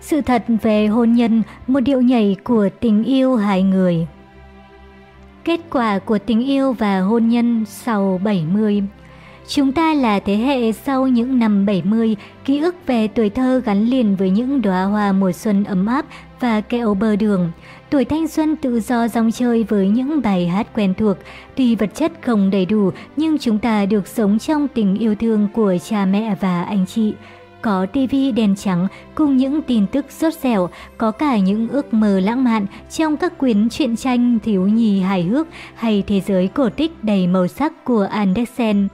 sự thật về hôn nhân, một điệu nhảy của tình yêu hai người. Kết quả của tình yêu và hôn nhân sau 70 Chúng ta là thế hệ sau những năm 70, ký ức về tuổi thơ gắn liền với những đóa hoa mùa xuân ấm áp và kẹo bờ đường. Tuổi thanh xuân tự do dòng chơi với những bài hát quen thuộc. Tuy vật chất không đầy đủ, nhưng chúng ta được sống trong tình yêu thương của cha mẹ và anh chị. Có tivi đèn trắng cùng những tin tức rốt rẻo, có cả những ước mơ lãng mạn trong các quyển truyện tranh thiếu nhi hài hước hay thế giới cổ tích đầy màu sắc của Andersen.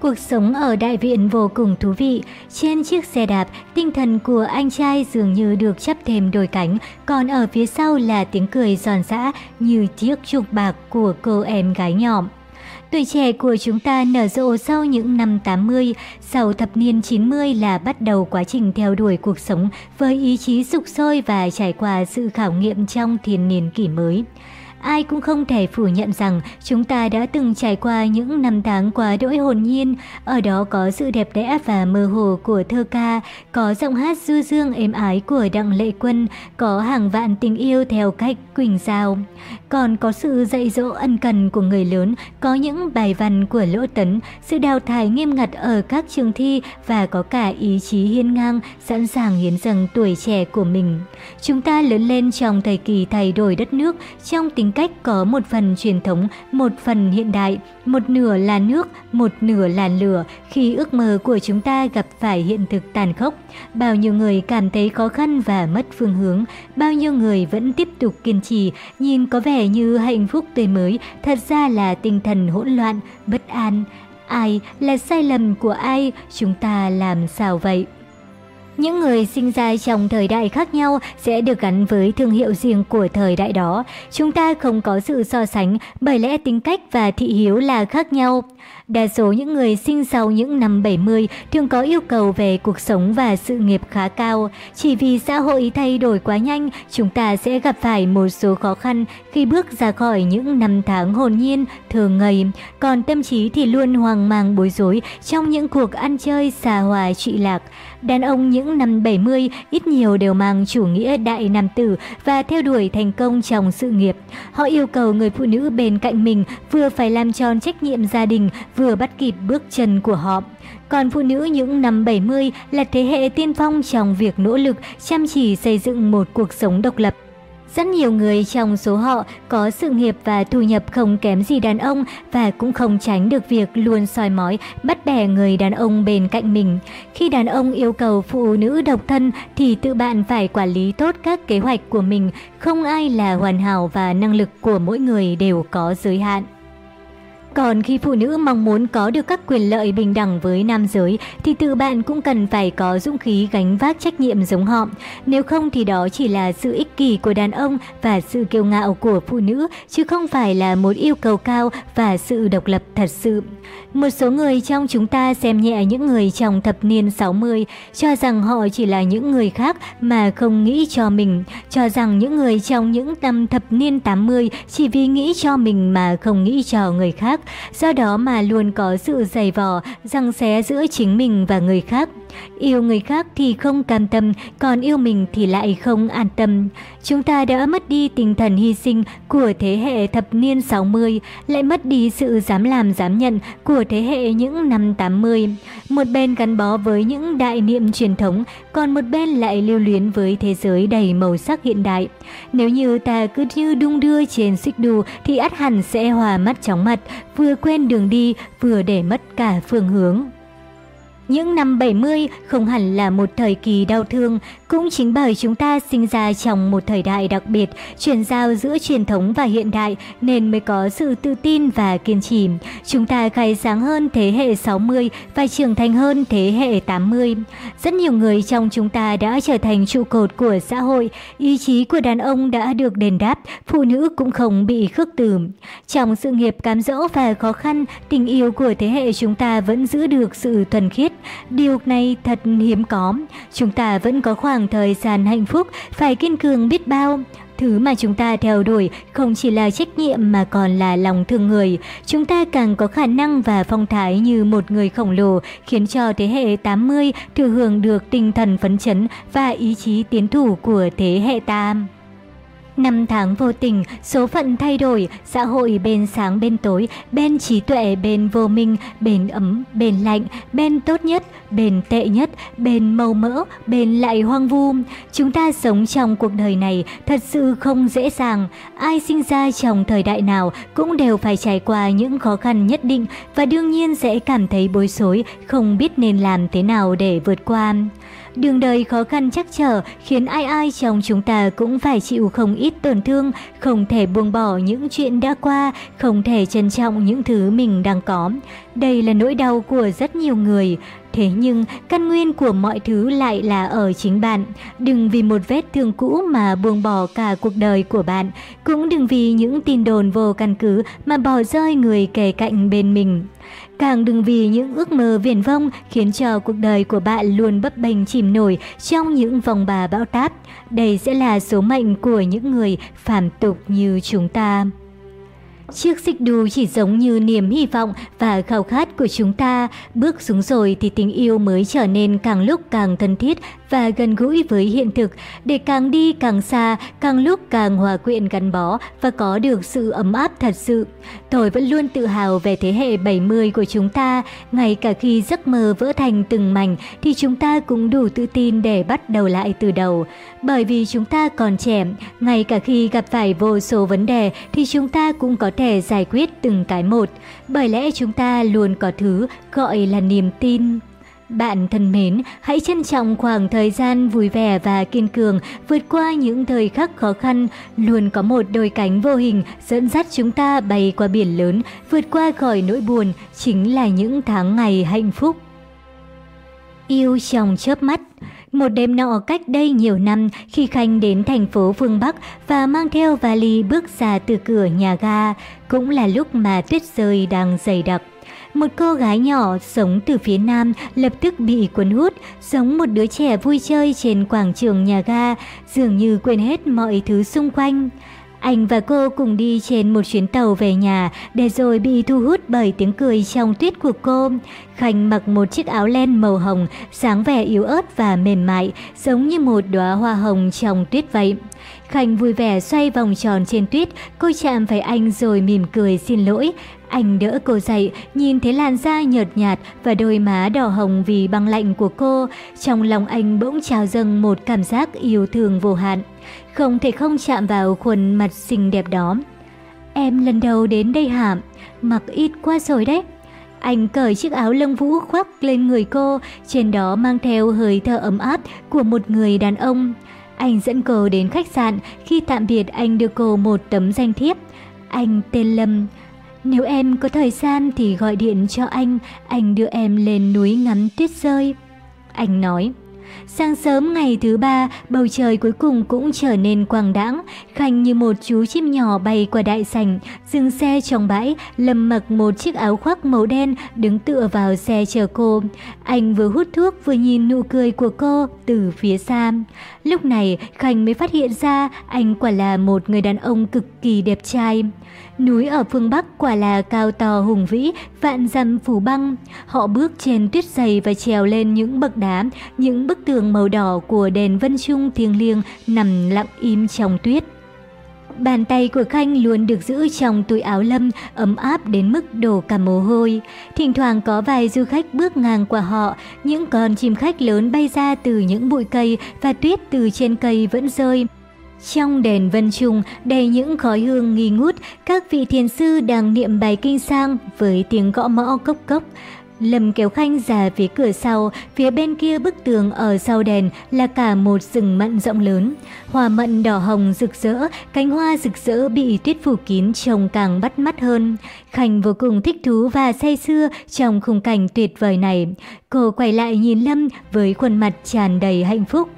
Cuộc sống ở đại viện vô cùng thú vị. Trên chiếc xe đạp, tinh thần của anh trai dường như được chắp thêm đôi cánh, còn ở phía sau là tiếng cười giòn giã như chiếc trục bạc của cô em gái nhỏ. Tuổi trẻ của chúng ta nở rộ sau những năm 80, sau thập niên 90 là bắt đầu quá trình theo đuổi cuộc sống với ý chí sục sôi và trải qua sự khảo nghiệm trong thiên niên kỷ mới. Ai cũng không thể phủ nhận rằng chúng ta đã từng trải qua những năm tháng quá đỗi hồn nhiên, ở đó có sự đẹp đẽ và mơ hồ của thơ ca, có giọng hát du dương êm ái của Đặng Lệ Quân, có hàng vạn tình yêu theo cách Quỳnh Giao. Còn có sự dạy dỗ ân cần của người lớn, có những bài văn của Lỗ Tấn, sự đào thải nghiêm ngặt ở các trường thi và có cả ý chí hiên ngang, sẵn sàng hiến dâng tuổi trẻ của mình. Chúng ta lớn lên trong thời kỳ thay đổi đất nước, trong tình cách có một phần truyền thống, một phần hiện đại, một nửa là nước, một nửa là lửa. Khi ước mơ của chúng ta gặp phải hiện thực tàn khốc, bao nhiêu người cảm thấy khó khăn và mất phương hướng, bao nhiêu người vẫn tiếp tục kiên trì, nhìn có vẻ như hạnh phúc tươi mới, thật ra là tinh thần hỗn loạn, bất an. Ai là sai lầm của ai, chúng ta làm sao vậy? Những người sinh ra trong thời đại khác nhau sẽ được gắn với thương hiệu riêng của thời đại đó. Chúng ta không có sự so sánh bởi lẽ tính cách và thị hiếu là khác nhau. Đa số những người sinh sau những năm 70 thường có yêu cầu về cuộc sống và sự nghiệp khá cao. Chỉ vì xã hội thay đổi quá nhanh, chúng ta sẽ gặp phải một số khó khăn khi bước ra khỏi những năm tháng hồn nhiên, thường ngày. Còn tâm trí thì luôn hoang mang bối rối trong những cuộc ăn chơi xa hòa trụy lạc. Đàn ông những năm 70 ít nhiều đều mang chủ nghĩa đại nam tử và theo đuổi thành công trong sự nghiệp. Họ yêu cầu người phụ nữ bên cạnh mình vừa phải làm tròn trách nhiệm gia đình, vừa bắt kịp bước chân của họ. Còn phụ nữ những năm 70 là thế hệ tiên phong trong việc nỗ lực chăm chỉ xây dựng một cuộc sống độc lập. Rất nhiều người trong số họ có sự nghiệp và thu nhập không kém gì đàn ông và cũng không tránh được việc luôn soi mói, bắt bẻ người đàn ông bên cạnh mình. Khi đàn ông yêu cầu phụ nữ độc thân thì tự bạn phải quản lý tốt các kế hoạch của mình, không ai là hoàn hảo và năng lực của mỗi người đều có giới hạn. Còn khi phụ nữ mong muốn có được các quyền lợi bình đẳng với nam giới thì tự bạn cũng cần phải có dũng khí gánh vác trách nhiệm giống họ. Nếu không thì đó chỉ là sự ích kỷ của đàn ông và sự kiêu ngạo của phụ nữ chứ không phải là một yêu cầu cao và sự độc lập thật sự. Một số người trong chúng ta xem nhẹ những người trong thập niên 60 cho rằng họ chỉ là những người khác mà không nghĩ cho mình, cho rằng những người trong những năm thập niên 80 chỉ vì nghĩ cho mình mà không nghĩ cho người khác khác, do đó mà luôn có sự dày vò, răng xé giữa chính mình và người khác. Yêu người khác thì không cam tâm, còn yêu mình thì lại không an tâm. Chúng ta đã mất đi tinh thần hy sinh của thế hệ thập niên 60, lại mất đi sự dám làm dám nhận của thế hệ những năm 80. Một bên gắn bó với những đại niệm truyền thống, còn một bên lại lưu luyến với thế giới đầy màu sắc hiện đại. Nếu như ta cứ như đung đưa trên xích đu thì ắt hẳn sẽ hòa mắt chóng mặt, vừa quên đường đi, vừa để mất cả phương hướng. Những năm 70 không hẳn là một thời kỳ đau thương, cũng chính bởi chúng ta sinh ra trong một thời đại đặc biệt, chuyển giao giữa truyền thống và hiện đại nên mới có sự tự tin và kiên trì. Chúng ta khai sáng hơn thế hệ 60 và trưởng thành hơn thế hệ 80. Rất nhiều người trong chúng ta đã trở thành trụ cột của xã hội, ý chí của đàn ông đã được đền đáp, phụ nữ cũng không bị khước từ. Trong sự nghiệp cám dỗ và khó khăn, tình yêu của thế hệ chúng ta vẫn giữ được sự thuần khiết. Điều này thật hiếm có. Chúng ta vẫn có khoảng thời gian hạnh phúc, phải kiên cường biết bao. Thứ mà chúng ta theo đuổi không chỉ là trách nhiệm mà còn là lòng thương người. Chúng ta càng có khả năng và phong thái như một người khổng lồ, khiến cho thế hệ 80 thừa hưởng được tinh thần phấn chấn và ý chí tiến thủ của thế hệ tam. Năm tháng vô tình, số phận thay đổi, xã hội bên sáng bên tối, bên trí tuệ bên vô minh, bên ấm, bên lạnh, bên tốt nhất, bên tệ nhất, bên màu mỡ, bên lại hoang vu. Chúng ta sống trong cuộc đời này thật sự không dễ dàng. Ai sinh ra trong thời đại nào cũng đều phải trải qua những khó khăn nhất định và đương nhiên sẽ cảm thấy bối rối, không biết nên làm thế nào để vượt qua. Đường đời khó khăn chắc trở khiến ai ai trong chúng ta cũng phải chịu không ít tổn thương, không thể buông bỏ những chuyện đã qua, không thể trân trọng những thứ mình đang có. Đây là nỗi đau của rất nhiều người. Thế nhưng, căn nguyên của mọi thứ lại là ở chính bạn. Đừng vì một vết thương cũ mà buông bỏ cả cuộc đời của bạn. Cũng đừng vì những tin đồn vô căn cứ mà bỏ rơi người kề cạnh bên mình. Càng đừng vì những ước mơ viển vông khiến cho cuộc đời của bạn luôn bấp bênh chìm nổi trong những vòng bà bão táp. Đây sẽ là số mệnh của những người phàm tục như chúng ta. Chiếc xích đu chỉ giống như niềm hy vọng và khao khát của chúng ta. Bước xuống rồi thì tình yêu mới trở nên càng lúc càng thân thiết và gần gũi với hiện thực, để càng đi càng xa, càng lúc càng hòa quyện gắn bó và có được sự ấm áp thật sự. Tôi vẫn luôn tự hào về thế hệ 70 của chúng ta, ngay cả khi giấc mơ vỡ thành từng mảnh thì chúng ta cũng đủ tự tin để bắt đầu lại từ đầu. Bởi vì chúng ta còn trẻ, ngay cả khi gặp phải vô số vấn đề thì chúng ta cũng có thể giải quyết từng cái một. Bởi lẽ chúng ta luôn có thứ gọi là niềm tin. Bạn thân mến, hãy trân trọng khoảng thời gian vui vẻ và kiên cường, vượt qua những thời khắc khó khăn, luôn có một đôi cánh vô hình dẫn dắt chúng ta bay qua biển lớn, vượt qua khỏi nỗi buồn, chính là những tháng ngày hạnh phúc. Yêu trong chớp mắt một đêm nọ cách đây nhiều năm khi Khanh đến thành phố phương Bắc và mang theo vali bước ra từ cửa nhà ga, cũng là lúc mà tuyết rơi đang dày đặc. Một cô gái nhỏ sống từ phía nam lập tức bị cuốn hút, giống một đứa trẻ vui chơi trên quảng trường nhà ga, dường như quên hết mọi thứ xung quanh. Anh và cô cùng đi trên một chuyến tàu về nhà để rồi bị thu hút bởi tiếng cười trong tuyết của cô. Khanh mặc một chiếc áo len màu hồng, sáng vẻ yếu ớt và mềm mại, giống như một đóa hoa hồng trong tuyết vậy. Khanh vui vẻ xoay vòng tròn trên tuyết, cô chạm phải anh rồi mỉm cười xin lỗi. Anh đỡ cô dậy, nhìn thấy làn da nhợt nhạt và đôi má đỏ hồng vì băng lạnh của cô. Trong lòng anh bỗng trào dâng một cảm giác yêu thương vô hạn. Không thể không chạm vào khuôn mặt xinh đẹp đó. Em lần đầu đến đây hả? Mặc ít quá rồi đấy. Anh cởi chiếc áo lông vũ khoác lên người cô, trên đó mang theo hơi thở ấm áp của một người đàn ông. Anh dẫn cô đến khách sạn, khi tạm biệt anh đưa cô một tấm danh thiếp. Anh tên Lâm. Nếu em có thời gian thì gọi điện cho anh, anh đưa em lên núi ngắm tuyết rơi. Anh nói. Sáng sớm ngày thứ ba, bầu trời cuối cùng cũng trở nên quang đãng. Khanh như một chú chim nhỏ bay qua đại sảnh, dừng xe trong bãi, lầm mặc một chiếc áo khoác màu đen, đứng tựa vào xe chờ cô. Anh vừa hút thuốc vừa nhìn nụ cười của cô từ phía xa. Lúc này, Khanh mới phát hiện ra anh quả là một người đàn ông cực kỳ đẹp trai. Núi ở phương Bắc quả là cao to hùng vĩ, vạn dặm phủ băng. Họ bước trên tuyết dày và trèo lên những bậc đá, những bức tường màu đỏ của đền Vân Trung thiêng liêng nằm lặng im trong tuyết. Bàn tay của Khanh luôn được giữ trong túi áo lâm, ấm áp đến mức đổ cả mồ hôi. Thỉnh thoảng có vài du khách bước ngang qua họ, những con chim khách lớn bay ra từ những bụi cây và tuyết từ trên cây vẫn rơi. Trong đền Vân Trung đầy những khói hương nghi ngút, các vị thiền sư đang niệm bài kinh sang với tiếng gõ mõ cốc cốc. Lâm kéo Khanh ra phía cửa sau, phía bên kia bức tường ở sau đèn là cả một rừng mận rộng lớn. Hoa mận đỏ hồng rực rỡ, cánh hoa rực rỡ bị tuyết phủ kín trông càng bắt mắt hơn. Khanh vô cùng thích thú và say sưa trong khung cảnh tuyệt vời này. Cô quay lại nhìn Lâm với khuôn mặt tràn đầy hạnh phúc.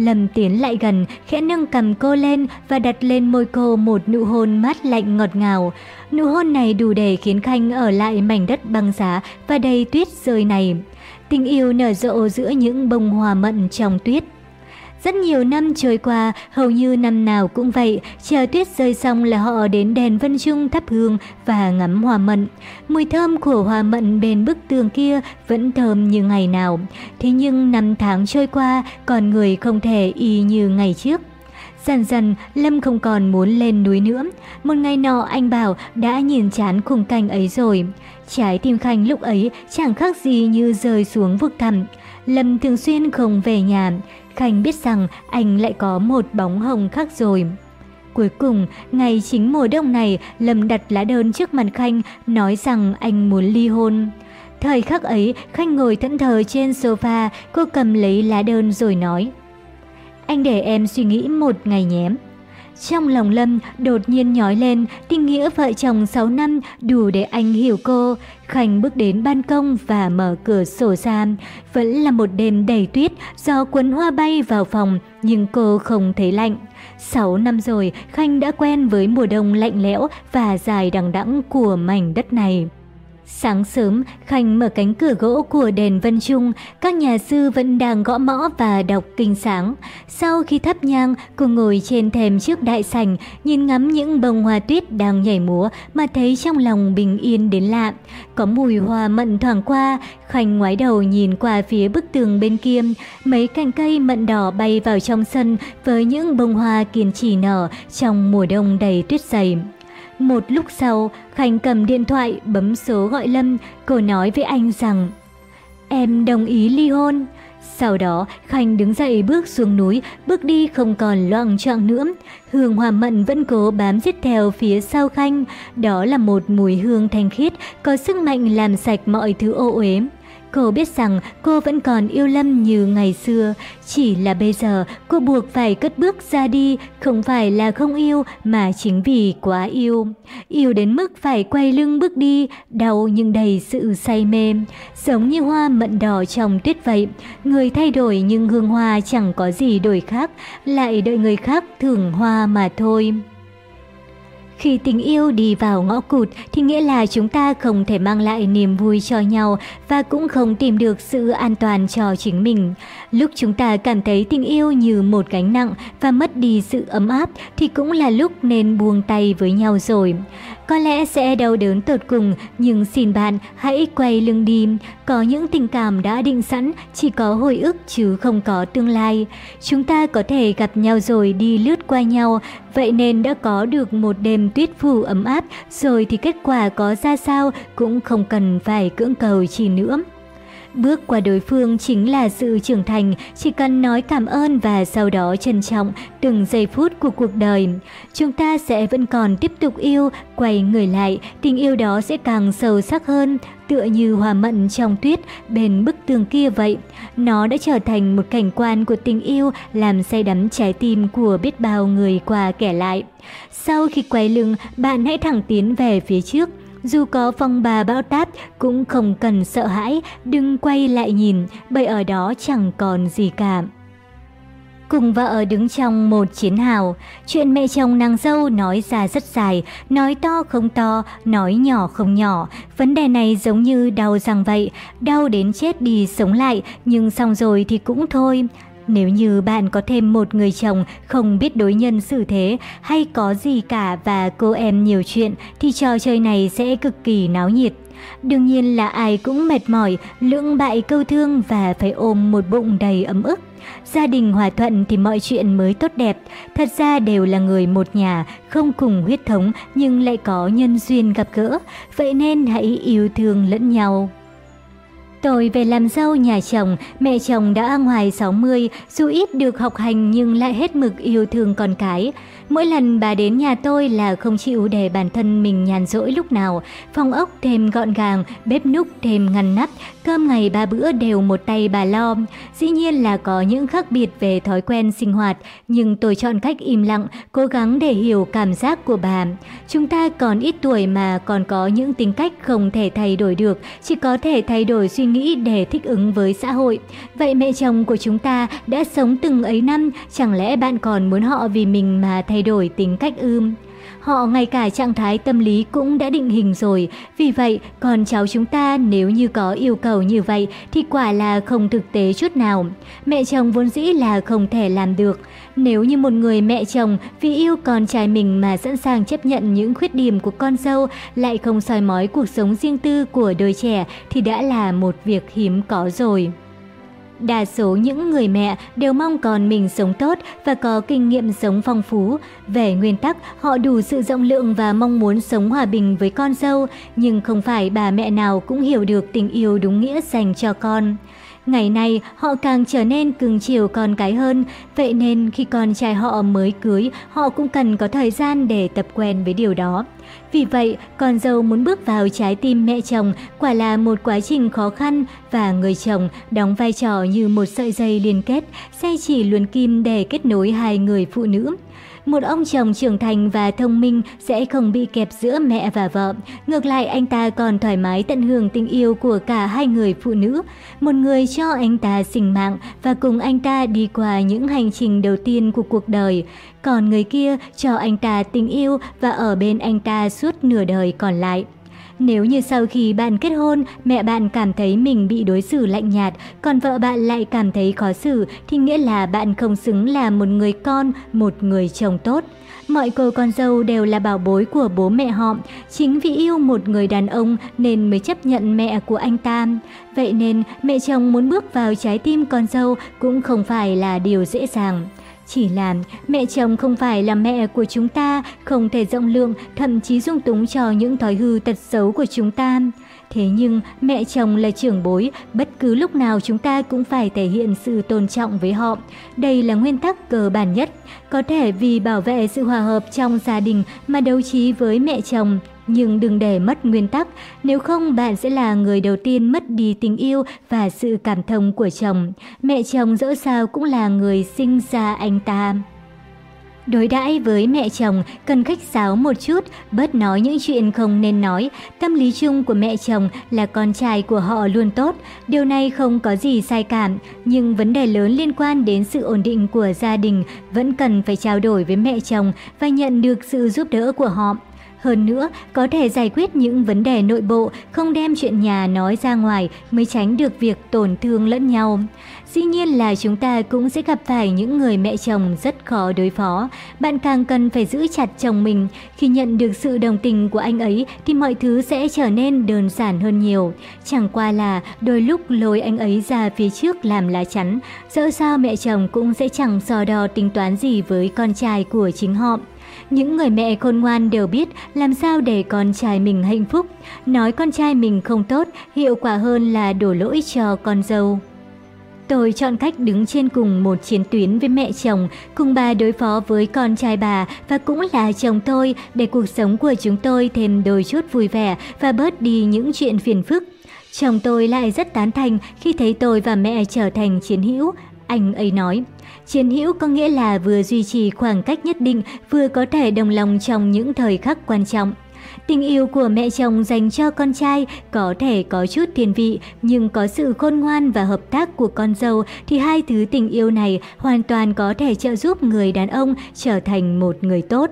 Lâm tiến lại gần, khẽ nâng cầm cô lên và đặt lên môi cô một nụ hôn mát lạnh ngọt ngào. Nụ hôn này đủ để khiến Khanh ở lại mảnh đất băng giá và đầy tuyết rơi này. Tình yêu nở rộ giữa những bông hoa mận trong tuyết. Rất nhiều năm trôi qua, hầu như năm nào cũng vậy, chờ tuyết rơi xong là họ đến đèn Vân Trung thắp hương và ngắm hoa mận. Mùi thơm của hoa mận bên bức tường kia vẫn thơm như ngày nào. Thế nhưng năm tháng trôi qua, con người không thể y như ngày trước. Dần dần, Lâm không còn muốn lên núi nữa. Một ngày nọ anh bảo đã nhìn chán khung cảnh ấy rồi. Trái tim Khanh lúc ấy chẳng khác gì như rơi xuống vực thẳm. Lâm thường xuyên không về nhà. Khanh biết rằng anh lại có một bóng hồng khác rồi. Cuối cùng, ngày chính mùa đông này, Lâm đặt lá đơn trước mặt Khanh, nói rằng anh muốn ly hôn. Thời khắc ấy, Khanh ngồi thẫn thờ trên sofa, cô cầm lấy lá đơn rồi nói. Anh để em suy nghĩ một ngày nhé. Trong lòng Lâm đột nhiên nhói lên, tình nghĩa vợ chồng 6 năm đủ để anh hiểu cô. Khanh bước đến ban công và mở cửa sổ ra. Vẫn là một đêm đầy tuyết, gió cuốn hoa bay vào phòng, nhưng cô không thấy lạnh. 6 năm rồi, Khanh đã quen với mùa đông lạnh lẽo và dài đằng đẵng của mảnh đất này. Sáng sớm, Khanh mở cánh cửa gỗ của đền Vân Trung, các nhà sư vẫn đang gõ mõ và đọc kinh sáng. Sau khi thắp nhang, cô ngồi trên thềm trước đại sảnh, nhìn ngắm những bông hoa tuyết đang nhảy múa mà thấy trong lòng bình yên đến lạ. Có mùi hoa mận thoảng qua, Khanh ngoái đầu nhìn qua phía bức tường bên kia, mấy cành cây mận đỏ bay vào trong sân với những bông hoa kiên trì nở trong mùa đông đầy tuyết dày. Một lúc sau, Khanh cầm điện thoại bấm số gọi Lâm, cô nói với anh rằng Em đồng ý ly hôn. Sau đó, Khanh đứng dậy bước xuống núi, bước đi không còn loạn trọng nữa. Hương hoa mận vẫn cố bám giết theo phía sau Khanh. Đó là một mùi hương thanh khiết, có sức mạnh làm sạch mọi thứ ô uế. Cô biết rằng cô vẫn còn yêu Lâm như ngày xưa, chỉ là bây giờ cô buộc phải cất bước ra đi, không phải là không yêu mà chính vì quá yêu. Yêu đến mức phải quay lưng bước đi, đau nhưng đầy sự say mê. Giống như hoa mận đỏ trong tuyết vậy, người thay đổi nhưng hương hoa chẳng có gì đổi khác, lại đợi người khác thưởng hoa mà thôi. Khi tình yêu đi vào ngõ cụt thì nghĩa là chúng ta không thể mang lại niềm vui cho nhau và cũng không tìm được sự an toàn cho chính mình. Lúc chúng ta cảm thấy tình yêu như một gánh nặng và mất đi sự ấm áp thì cũng là lúc nên buông tay với nhau rồi. Có lẽ sẽ đau đớn tột cùng, nhưng xin bạn hãy quay lưng đi. Có những tình cảm đã định sẵn, chỉ có hồi ức chứ không có tương lai. Chúng ta có thể gặp nhau rồi đi lướt qua nhau, vậy nên đã có được một đêm tuyết phủ ấm áp, rồi thì kết quả có ra sao cũng không cần phải cưỡng cầu chi nữa. Bước qua đối phương chính là sự trưởng thành, chỉ cần nói cảm ơn và sau đó trân trọng từng giây phút của cuộc đời. Chúng ta sẽ vẫn còn tiếp tục yêu, quay người lại, tình yêu đó sẽ càng sâu sắc hơn, tựa như hòa mận trong tuyết bên bức tường kia vậy. Nó đã trở thành một cảnh quan của tình yêu làm say đắm trái tim của biết bao người qua kẻ lại. Sau khi quay lưng, bạn hãy thẳng tiến về phía trước, dù có phong bà bão táp cũng không cần sợ hãi, đừng quay lại nhìn, bởi ở đó chẳng còn gì cả. Cùng vợ đứng trong một chiến hào, chuyện mẹ chồng nàng dâu nói ra rất dài, nói to không to, nói nhỏ không nhỏ. Vấn đề này giống như đau răng vậy, đau đến chết đi sống lại, nhưng xong rồi thì cũng thôi. Nếu như bạn có thêm một người chồng không biết đối nhân xử thế hay có gì cả và cô em nhiều chuyện thì trò chơi này sẽ cực kỳ náo nhiệt. Đương nhiên là ai cũng mệt mỏi, lưỡng bại câu thương và phải ôm một bụng đầy ấm ức. Gia đình hòa thuận thì mọi chuyện mới tốt đẹp. Thật ra đều là người một nhà, không cùng huyết thống nhưng lại có nhân duyên gặp gỡ. Vậy nên hãy yêu thương lẫn nhau. Tôi về làm dâu nhà chồng, mẹ chồng đã ngoài 60, dù ít được học hành nhưng lại hết mực yêu thương con cái. Mỗi lần bà đến nhà tôi là không chịu để bản thân mình nhàn rỗi lúc nào. Phòng ốc thêm gọn gàng, bếp núc thêm ngăn nắp, cơm ngày ba bữa đều một tay bà lo. Dĩ nhiên là có những khác biệt về thói quen sinh hoạt, nhưng tôi chọn cách im lặng, cố gắng để hiểu cảm giác của bà. Chúng ta còn ít tuổi mà còn có những tính cách không thể thay đổi được, chỉ có thể thay đổi suy nghĩ để thích ứng với xã hội. Vậy mẹ chồng của chúng ta đã sống từng ấy năm, chẳng lẽ bạn còn muốn họ vì mình mà thay đổi tính cách ưm? Họ ngay cả trạng thái tâm lý cũng đã định hình rồi, vì vậy con cháu chúng ta nếu như có yêu cầu như vậy thì quả là không thực tế chút nào. Mẹ chồng vốn dĩ là không thể làm được. Nếu như một người mẹ chồng vì yêu con trai mình mà sẵn sàng chấp nhận những khuyết điểm của con dâu lại không soi mói cuộc sống riêng tư của đôi trẻ thì đã là một việc hiếm có rồi. Đa số những người mẹ đều mong con mình sống tốt và có kinh nghiệm sống phong phú. Về nguyên tắc, họ đủ sự rộng lượng và mong muốn sống hòa bình với con dâu, nhưng không phải bà mẹ nào cũng hiểu được tình yêu đúng nghĩa dành cho con. Ngày nay, họ càng trở nên cưng chiều con cái hơn, vậy nên khi con trai họ mới cưới, họ cũng cần có thời gian để tập quen với điều đó. Vì vậy, con dâu muốn bước vào trái tim mẹ chồng quả là một quá trình khó khăn và người chồng đóng vai trò như một sợi dây liên kết, xe chỉ luồn kim để kết nối hai người phụ nữ. Một ông chồng trưởng thành và thông minh sẽ không bị kẹp giữa mẹ và vợ. Ngược lại, anh ta còn thoải mái tận hưởng tình yêu của cả hai người phụ nữ. Một người cho anh ta sinh mạng và cùng anh ta đi qua những hành trình đầu tiên của cuộc đời. Còn người kia cho anh ta tình yêu và ở bên anh ta suốt nửa đời còn lại. Nếu như sau khi bạn kết hôn, mẹ bạn cảm thấy mình bị đối xử lạnh nhạt, còn vợ bạn lại cảm thấy khó xử, thì nghĩa là bạn không xứng là một người con, một người chồng tốt. Mọi cô con dâu đều là bảo bối của bố mẹ họ, chính vì yêu một người đàn ông nên mới chấp nhận mẹ của anh ta. Vậy nên mẹ chồng muốn bước vào trái tim con dâu cũng không phải là điều dễ dàng. Chỉ là mẹ chồng không phải là mẹ của chúng ta, không thể rộng lượng, thậm chí dung túng cho những thói hư tật xấu của chúng ta. Thế nhưng mẹ chồng là trưởng bối, bất cứ lúc nào chúng ta cũng phải thể hiện sự tôn trọng với họ. Đây là nguyên tắc cơ bản nhất. Có thể vì bảo vệ sự hòa hợp trong gia đình mà đấu trí với mẹ chồng, nhưng đừng để mất nguyên tắc, nếu không bạn sẽ là người đầu tiên mất đi tình yêu và sự cảm thông của chồng. Mẹ chồng dẫu sao cũng là người sinh ra anh ta. Đối đãi với mẹ chồng cần khách sáo một chút, bớt nói những chuyện không nên nói. Tâm lý chung của mẹ chồng là con trai của họ luôn tốt. Điều này không có gì sai cảm, nhưng vấn đề lớn liên quan đến sự ổn định của gia đình vẫn cần phải trao đổi với mẹ chồng và nhận được sự giúp đỡ của họ. Hơn nữa, có thể giải quyết những vấn đề nội bộ, không đem chuyện nhà nói ra ngoài mới tránh được việc tổn thương lẫn nhau. Dĩ nhiên là chúng ta cũng sẽ gặp phải những người mẹ chồng rất khó đối phó. Bạn càng cần phải giữ chặt chồng mình. Khi nhận được sự đồng tình của anh ấy thì mọi thứ sẽ trở nên đơn giản hơn nhiều. Chẳng qua là đôi lúc lôi anh ấy ra phía trước làm lá chắn. Dẫu sao mẹ chồng cũng sẽ chẳng so đo tính toán gì với con trai của chính họ. Những người mẹ khôn ngoan đều biết làm sao để con trai mình hạnh phúc. Nói con trai mình không tốt, hiệu quả hơn là đổ lỗi cho con dâu. Tôi chọn cách đứng trên cùng một chiến tuyến với mẹ chồng, cùng bà đối phó với con trai bà và cũng là chồng tôi để cuộc sống của chúng tôi thêm đôi chút vui vẻ và bớt đi những chuyện phiền phức. Chồng tôi lại rất tán thành khi thấy tôi và mẹ trở thành chiến hữu. Anh ấy nói, chiến hữu có nghĩa là vừa duy trì khoảng cách nhất định, vừa có thể đồng lòng trong những thời khắc quan trọng. Tình yêu của mẹ chồng dành cho con trai có thể có chút thiên vị, nhưng có sự khôn ngoan và hợp tác của con dâu thì hai thứ tình yêu này hoàn toàn có thể trợ giúp người đàn ông trở thành một người tốt.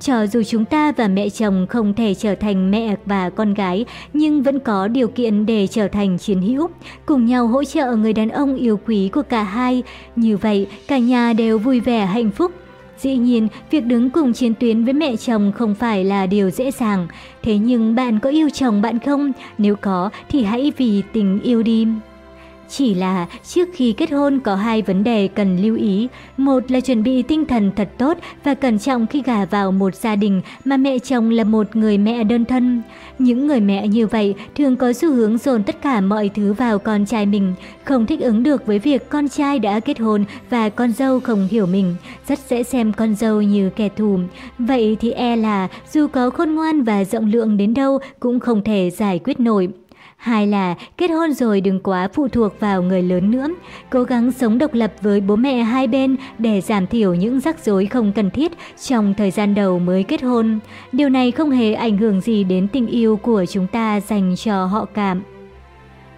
Cho dù chúng ta và mẹ chồng không thể trở thành mẹ và con gái, nhưng vẫn có điều kiện để trở thành chiến hữu, cùng nhau hỗ trợ người đàn ông yêu quý của cả hai. Như vậy, cả nhà đều vui vẻ hạnh phúc. Dĩ nhiên, việc đứng cùng chiến tuyến với mẹ chồng không phải là điều dễ dàng. Thế nhưng bạn có yêu chồng bạn không? Nếu có thì hãy vì tình yêu đi. Chỉ là trước khi kết hôn có hai vấn đề cần lưu ý. Một là chuẩn bị tinh thần thật tốt và cẩn trọng khi gả vào một gia đình mà mẹ chồng là một người mẹ đơn thân. Những người mẹ như vậy thường có xu hướng dồn tất cả mọi thứ vào con trai mình, không thích ứng được với việc con trai đã kết hôn và con dâu không hiểu mình, rất dễ xem con dâu như kẻ thù. Vậy thì e là dù có khôn ngoan và rộng lượng đến đâu cũng không thể giải quyết nổi. Hai là, kết hôn rồi đừng quá phụ thuộc vào người lớn nữa. Cố gắng sống độc lập với bố mẹ hai bên để giảm thiểu những rắc rối không cần thiết trong thời gian đầu mới kết hôn. Điều này không hề ảnh hưởng gì đến tình yêu của chúng ta dành cho họ cảm.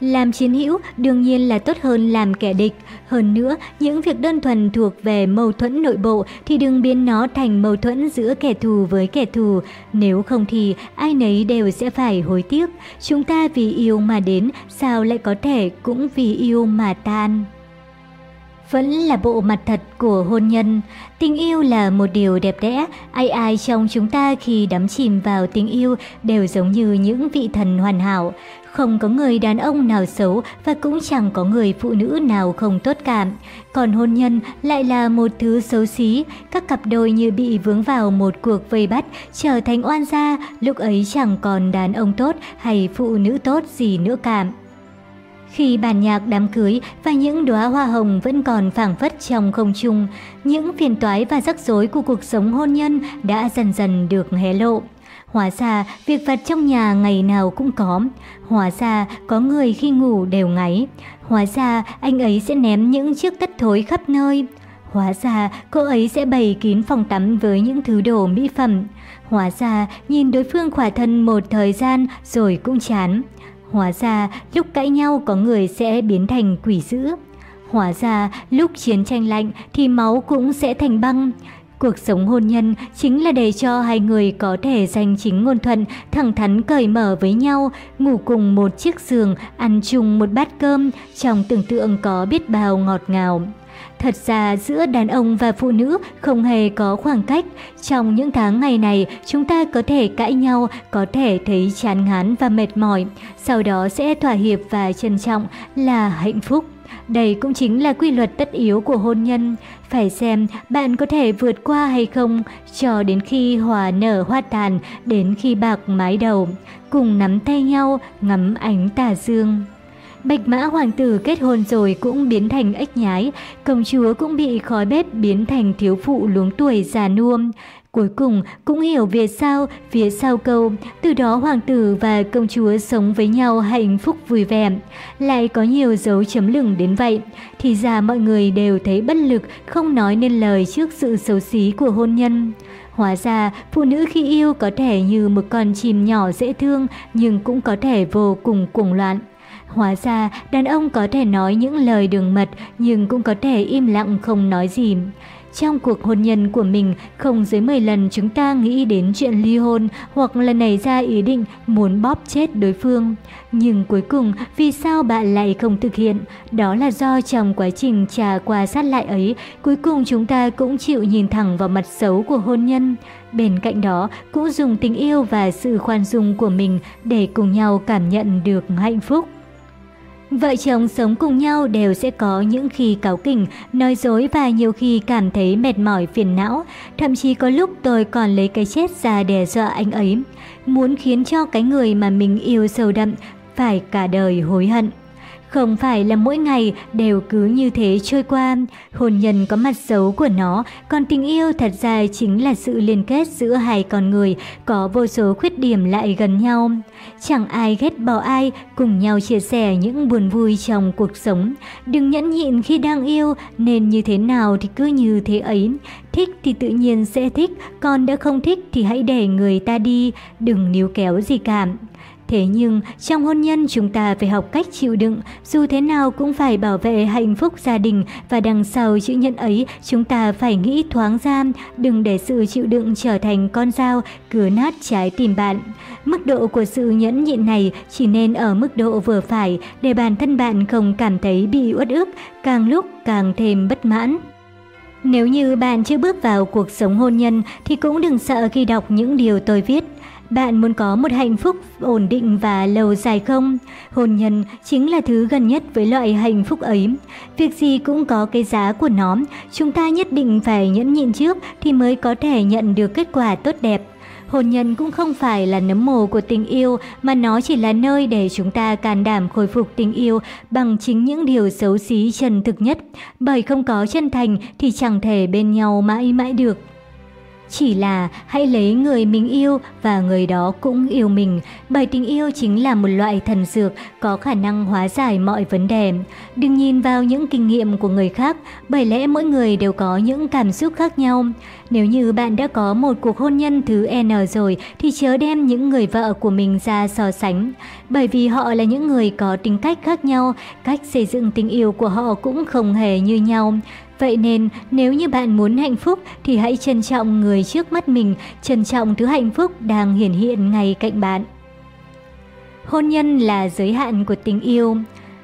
Làm chiến hữu đương nhiên là tốt hơn làm kẻ địch. Hơn nữa, những việc đơn thuần thuộc về mâu thuẫn nội bộ thì đừng biến nó thành mâu thuẫn giữa kẻ thù với kẻ thù. Nếu không thì ai nấy đều sẽ phải hối tiếc. Chúng ta vì yêu mà đến, sao lại có thể cũng vì yêu mà tan vẫn là bộ mặt thật của hôn nhân. Tình yêu là một điều đẹp đẽ, ai ai trong chúng ta khi đắm chìm vào tình yêu đều giống như những vị thần hoàn hảo. Không có người đàn ông nào xấu và cũng chẳng có người phụ nữ nào không tốt cảm. Còn hôn nhân lại là một thứ xấu xí, các cặp đôi như bị vướng vào một cuộc vây bắt, trở thành oan gia, lúc ấy chẳng còn đàn ông tốt hay phụ nữ tốt gì nữa cả. Khi bản nhạc đám cưới và những đóa hoa hồng vẫn còn phảng phất trong không trung, những phiền toái và rắc rối của cuộc sống hôn nhân đã dần dần được hé lộ. Hóa ra, việc vặt trong nhà ngày nào cũng có. Hóa ra, có người khi ngủ đều ngáy. Hóa ra, anh ấy sẽ ném những chiếc tất thối khắp nơi. Hóa ra, cô ấy sẽ bày kín phòng tắm với những thứ đồ mỹ phẩm. Hóa ra, nhìn đối phương khỏa thân một thời gian rồi cũng chán. Hóa ra, lúc cãi nhau có người sẽ biến thành quỷ dữ. Hóa ra, lúc chiến tranh lạnh thì máu cũng sẽ thành băng. Cuộc sống hôn nhân chính là để cho hai người có thể danh chính ngôn thuận, thẳng thắn cởi mở với nhau, ngủ cùng một chiếc giường, ăn chung một bát cơm, trong tưởng tượng có biết bao ngọt ngào. Thật ra giữa đàn ông và phụ nữ không hề có khoảng cách. Trong những tháng ngày này, chúng ta có thể cãi nhau, có thể thấy chán ngán và mệt mỏi. Sau đó sẽ thỏa hiệp và trân trọng là hạnh phúc. Đây cũng chính là quy luật tất yếu của hôn nhân. Phải xem bạn có thể vượt qua hay không, cho đến khi hòa nở hoa tàn, đến khi bạc mái đầu. Cùng nắm tay nhau, ngắm ánh tà dương. Bạch mã hoàng tử kết hôn rồi cũng biến thành ếch nhái, công chúa cũng bị khói bếp biến thành thiếu phụ luống tuổi già nuông Cuối cùng cũng hiểu vì sao phía sau câu, từ đó hoàng tử và công chúa sống với nhau hạnh phúc vui vẻ. Lại có nhiều dấu chấm lửng đến vậy. Thì ra mọi người đều thấy bất lực, không nói nên lời trước sự xấu xí của hôn nhân. Hóa ra, phụ nữ khi yêu có thể như một con chim nhỏ dễ thương, nhưng cũng có thể vô cùng cuồng loạn. Hóa ra, đàn ông có thể nói những lời đường mật nhưng cũng có thể im lặng không nói gì. Trong cuộc hôn nhân của mình, không dưới 10 lần chúng ta nghĩ đến chuyện ly hôn hoặc là nảy ra ý định muốn bóp chết đối phương. Nhưng cuối cùng, vì sao bạn lại không thực hiện? Đó là do trong quá trình trà qua sát lại ấy, cuối cùng chúng ta cũng chịu nhìn thẳng vào mặt xấu của hôn nhân. Bên cạnh đó, cũng dùng tình yêu và sự khoan dung của mình để cùng nhau cảm nhận được hạnh phúc. Vợ chồng sống cùng nhau đều sẽ có những khi cáu kỉnh, nói dối và nhiều khi cảm thấy mệt mỏi phiền não. Thậm chí có lúc tôi còn lấy cái chết ra đe dọa anh ấy. Muốn khiến cho cái người mà mình yêu sâu đậm phải cả đời hối hận. Không phải là mỗi ngày đều cứ như thế trôi qua, hôn nhân có mặt xấu của nó, còn tình yêu thật ra chính là sự liên kết giữa hai con người, có vô số khuyết điểm lại gần nhau. Chẳng ai ghét bỏ ai, cùng nhau chia sẻ những buồn vui trong cuộc sống. Đừng nhẫn nhịn khi đang yêu, nên như thế nào thì cứ như thế ấy. Thích thì tự nhiên sẽ thích, còn đã không thích thì hãy để người ta đi, đừng níu kéo gì cả. Thế nhưng, trong hôn nhân chúng ta phải học cách chịu đựng, dù thế nào cũng phải bảo vệ hạnh phúc gia đình và đằng sau chữ nhân ấy chúng ta phải nghĩ thoáng ra, đừng để sự chịu đựng trở thành con dao cứa nát trái tim bạn. Mức độ của sự nhẫn nhịn này chỉ nên ở mức độ vừa phải để bản thân bạn không cảm thấy bị uất ức, càng lúc càng thêm bất mãn. Nếu như bạn chưa bước vào cuộc sống hôn nhân thì cũng đừng sợ khi đọc những điều tôi viết. Bạn muốn có một hạnh phúc ổn định và lâu dài không? Hôn nhân chính là thứ gần nhất với loại hạnh phúc ấy. Việc gì cũng có cái giá của nó, chúng ta nhất định phải nhẫn nhịn trước thì mới có thể nhận được kết quả tốt đẹp. Hôn nhân cũng không phải là nấm mồ của tình yêu mà nó chỉ là nơi để chúng ta can đảm khôi phục tình yêu bằng chính những điều xấu xí chân thực nhất. Bởi không có chân thành thì chẳng thể bên nhau mãi mãi được. Chỉ là hãy lấy người mình yêu và người đó cũng yêu mình, bởi tình yêu chính là một loại thần dược có khả năng hóa giải mọi vấn đề. Đừng nhìn vào những kinh nghiệm của người khác, bởi lẽ mỗi người đều có những cảm xúc khác nhau. Nếu như bạn đã có một cuộc hôn nhân thứ N rồi thì chớ đem những người vợ của mình ra so sánh, bởi vì họ là những người có tính cách khác nhau, cách xây dựng tình yêu của họ cũng không hề như nhau. Vậy nên, nếu như bạn muốn hạnh phúc thì hãy trân trọng người trước mắt mình, trân trọng thứ hạnh phúc đang hiển hiện ngay cạnh bạn. Hôn nhân là giới hạn của tình yêu.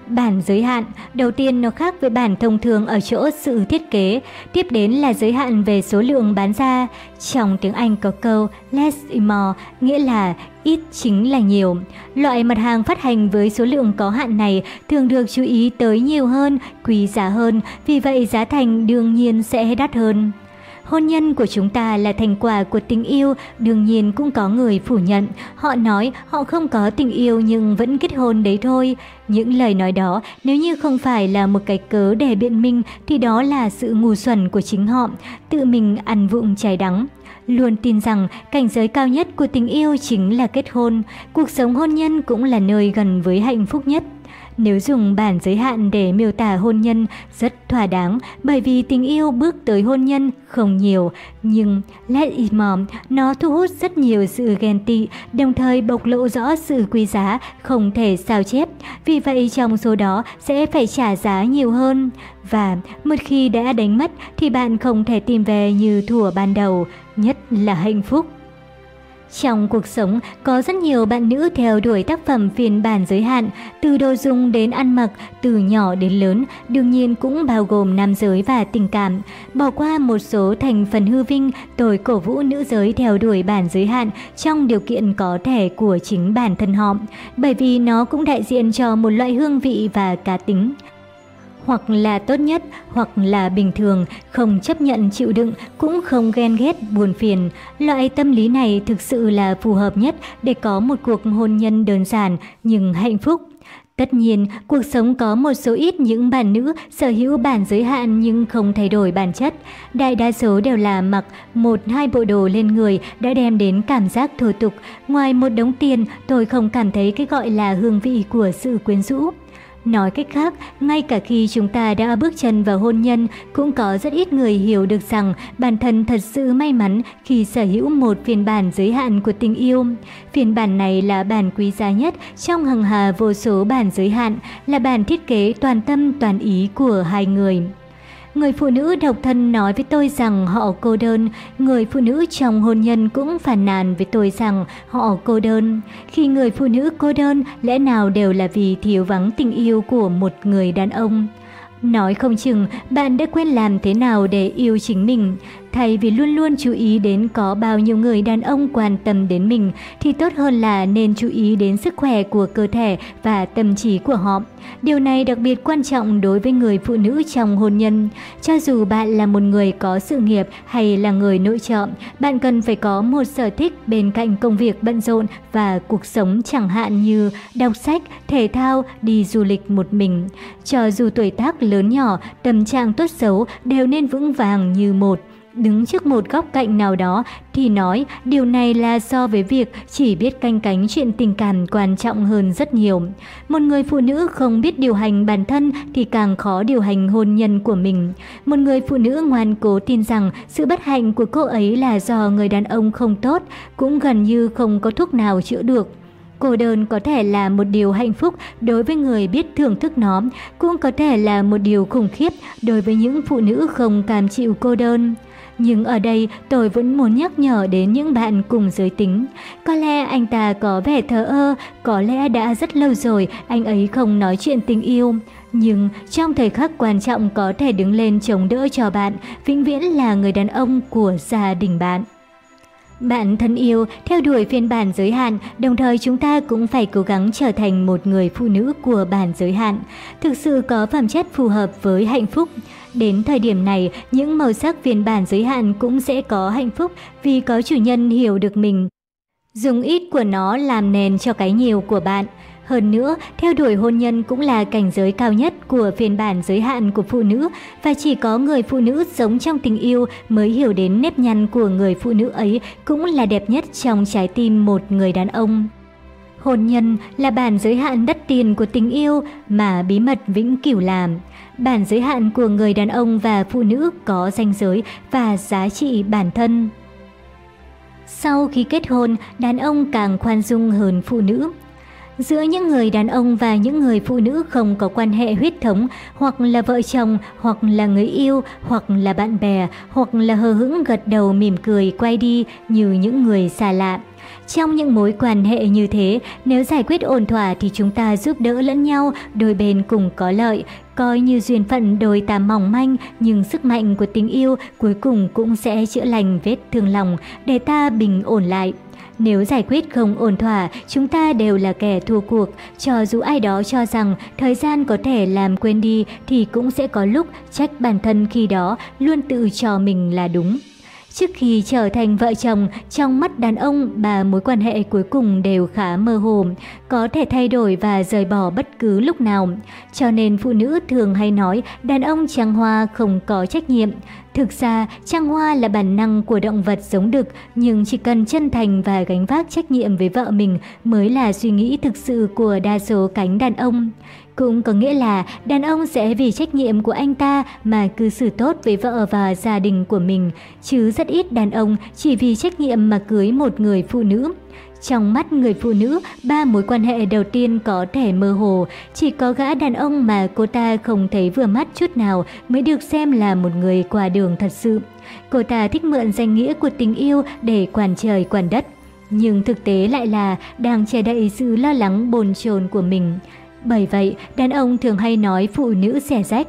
Bản giới hạn, đầu tiên nó khác với bản thông thường ở chỗ sự thiết kế, tiếp đến là giới hạn về số lượng bán ra. Trong tiếng Anh có câu less is more, nghĩa là ít chính là nhiều. Loại mặt hàng phát hành với số lượng có hạn này thường được chú ý tới nhiều hơn, quý giá hơn, vì vậy giá thành đương nhiên sẽ đắt hơn. Hôn nhân của chúng ta là thành quả của tình yêu, đương nhiên cũng có người phủ nhận. Họ nói họ không có tình yêu nhưng vẫn kết hôn đấy thôi. Những lời nói đó nếu như không phải là một cái cớ để biện minh thì đó là sự ngu xuẩn của chính họ, tự mình ăn vụng trái đắng luôn tin rằng cảnh giới cao nhất của tình yêu chính là kết hôn, cuộc sống hôn nhân cũng là nơi gần với hạnh phúc nhất. Nếu dùng bản giới hạn để miêu tả hôn nhân rất thỏa đáng bởi vì tình yêu bước tới hôn nhân không nhiều, nhưng Let It Mom nó thu hút rất nhiều sự ghen tị, đồng thời bộc lộ rõ sự quý giá không thể sao chép. Vì vậy trong số đó sẽ phải trả giá nhiều hơn. Và một khi đã đánh mất thì bạn không thể tìm về như thủa ban đầu, nhất là hạnh phúc. Trong cuộc sống, có rất nhiều bạn nữ theo đuổi tác phẩm phiên bản giới hạn, từ đồ dùng đến ăn mặc, từ nhỏ đến lớn, đương nhiên cũng bao gồm nam giới và tình cảm. Bỏ qua một số thành phần hư vinh, tôi cổ vũ nữ giới theo đuổi bản giới hạn trong điều kiện có thể của chính bản thân họ, bởi vì nó cũng đại diện cho một loại hương vị và cá tính hoặc là tốt nhất, hoặc là bình thường, không chấp nhận chịu đựng, cũng không ghen ghét, buồn phiền. Loại tâm lý này thực sự là phù hợp nhất để có một cuộc hôn nhân đơn giản nhưng hạnh phúc. Tất nhiên, cuộc sống có một số ít những bạn nữ sở hữu bản giới hạn nhưng không thay đổi bản chất. Đại đa số đều là mặc một hai bộ đồ lên người đã đem đến cảm giác thô tục. Ngoài một đống tiền, tôi không cảm thấy cái gọi là hương vị của sự quyến rũ. Nói cách khác, ngay cả khi chúng ta đã bước chân vào hôn nhân, cũng có rất ít người hiểu được rằng bản thân thật sự may mắn khi sở hữu một phiên bản giới hạn của tình yêu. Phiên bản này là bản quý giá nhất trong hằng hà vô số bản giới hạn, là bản thiết kế toàn tâm toàn ý của hai người. Người phụ nữ độc thân nói với tôi rằng họ cô đơn, người phụ nữ trong hôn nhân cũng phàn nàn với tôi rằng họ cô đơn. Khi người phụ nữ cô đơn, lẽ nào đều là vì thiếu vắng tình yêu của một người đàn ông. Nói không chừng bạn đã quên làm thế nào để yêu chính mình. Thay vì luôn luôn chú ý đến có bao nhiêu người đàn ông quan tâm đến mình thì tốt hơn là nên chú ý đến sức khỏe của cơ thể và tâm trí của họ. Điều này đặc biệt quan trọng đối với người phụ nữ trong hôn nhân. Cho dù bạn là một người có sự nghiệp hay là người nội trợ, bạn cần phải có một sở thích bên cạnh công việc bận rộn và cuộc sống chẳng hạn như đọc sách, thể thao, đi du lịch một mình. Cho dù tuổi tác lớn nhỏ, tâm trạng tốt xấu đều nên vững vàng như một đứng trước một góc cạnh nào đó thì nói điều này là so với việc chỉ biết canh cánh chuyện tình cảm quan trọng hơn rất nhiều. Một người phụ nữ không biết điều hành bản thân thì càng khó điều hành hôn nhân của mình. Một người phụ nữ ngoan cố tin rằng sự bất hạnh của cô ấy là do người đàn ông không tốt, cũng gần như không có thuốc nào chữa được. Cô đơn có thể là một điều hạnh phúc đối với người biết thưởng thức nó, cũng có thể là một điều khủng khiếp đối với những phụ nữ không cam chịu cô đơn. Nhưng ở đây tôi vẫn muốn nhắc nhở đến những bạn cùng giới tính. Có lẽ anh ta có vẻ thờ ơ, có lẽ đã rất lâu rồi anh ấy không nói chuyện tình yêu. Nhưng trong thời khắc quan trọng có thể đứng lên chống đỡ cho bạn, vĩnh viễn là người đàn ông của gia đình bạn. Bạn thân yêu, theo đuổi phiên bản giới hạn, đồng thời chúng ta cũng phải cố gắng trở thành một người phụ nữ của bản giới hạn, thực sự có phẩm chất phù hợp với hạnh phúc. Đến thời điểm này, những màu sắc phiên bản giới hạn cũng sẽ có hạnh phúc vì có chủ nhân hiểu được mình. Dùng ít của nó làm nền cho cái nhiều của bạn. Hơn nữa, theo đuổi hôn nhân cũng là cảnh giới cao nhất của phiên bản giới hạn của phụ nữ và chỉ có người phụ nữ sống trong tình yêu mới hiểu đến nếp nhăn của người phụ nữ ấy cũng là đẹp nhất trong trái tim một người đàn ông. Hôn nhân là bản giới hạn đất tiền của tình yêu mà bí mật vĩnh cửu làm. Bản giới hạn của người đàn ông và phụ nữ có danh giới và giá trị bản thân. Sau khi kết hôn, đàn ông càng khoan dung hơn phụ nữ. Giữa những người đàn ông và những người phụ nữ không có quan hệ huyết thống, hoặc là vợ chồng, hoặc là người yêu, hoặc là bạn bè, hoặc là hờ hững gật đầu mỉm cười quay đi như những người xa lạ. Trong những mối quan hệ như thế, nếu giải quyết ổn thỏa thì chúng ta giúp đỡ lẫn nhau, đôi bên cùng có lợi, coi như duyên phận đôi ta mỏng manh, nhưng sức mạnh của tình yêu cuối cùng cũng sẽ chữa lành vết thương lòng để ta bình ổn lại. Nếu giải quyết không ổn thỏa, chúng ta đều là kẻ thua cuộc. Cho dù ai đó cho rằng thời gian có thể làm quên đi thì cũng sẽ có lúc trách bản thân khi đó luôn tự cho mình là đúng. Trước khi trở thành vợ chồng, trong mắt đàn ông, bà mối quan hệ cuối cùng đều khá mơ hồ, có thể thay đổi và rời bỏ bất cứ lúc nào. Cho nên phụ nữ thường hay nói đàn ông trăng hoa không có trách nhiệm. Thực ra, trăng hoa là bản năng của động vật giống đực, nhưng chỉ cần chân thành và gánh vác trách nhiệm với vợ mình mới là suy nghĩ thực sự của đa số cánh đàn ông. Cũng có nghĩa là đàn ông sẽ vì trách nhiệm của anh ta mà cư xử tốt với vợ và gia đình của mình, chứ rất ít đàn ông chỉ vì trách nhiệm mà cưới một người phụ nữ. Trong mắt người phụ nữ, ba mối quan hệ đầu tiên có thể mơ hồ, chỉ có gã đàn ông mà cô ta không thấy vừa mắt chút nào mới được xem là một người qua đường thật sự. Cô ta thích mượn danh nghĩa của tình yêu để quản trời quản đất, nhưng thực tế lại là đang che đậy sự lo lắng bồn chồn của mình. Bởi vậy, đàn ông thường hay nói phụ nữ xẻ rách.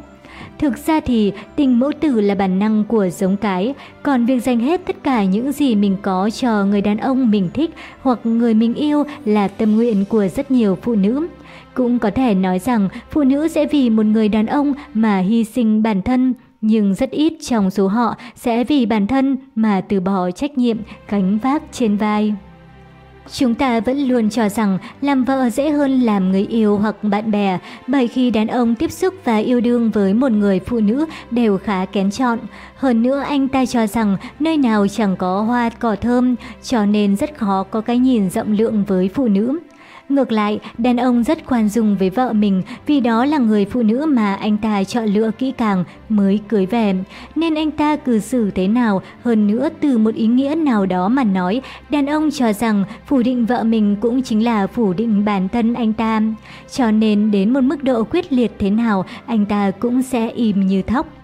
Thực ra thì tình mẫu tử là bản năng của giống cái, còn việc dành hết tất cả những gì mình có cho người đàn ông mình thích hoặc người mình yêu là tâm nguyện của rất nhiều phụ nữ. Cũng có thể nói rằng phụ nữ sẽ vì một người đàn ông mà hy sinh bản thân, nhưng rất ít trong số họ sẽ vì bản thân mà từ bỏ trách nhiệm gánh vác trên vai. Chúng ta vẫn luôn cho rằng làm vợ dễ hơn làm người yêu hoặc bạn bè, bởi khi đàn ông tiếp xúc và yêu đương với một người phụ nữ đều khá kén chọn. Hơn nữa anh ta cho rằng nơi nào chẳng có hoa cỏ thơm, cho nên rất khó có cái nhìn rộng lượng với phụ nữ. Ngược lại, đàn ông rất khoan dung với vợ mình vì đó là người phụ nữ mà anh ta chọn lựa kỹ càng mới cưới về. Nên anh ta cư xử thế nào, hơn nữa từ một ý nghĩa nào đó mà nói, đàn ông cho rằng phủ định vợ mình cũng chính là phủ định bản thân anh ta. Cho nên đến một mức độ quyết liệt thế nào, anh ta cũng sẽ im như thóc.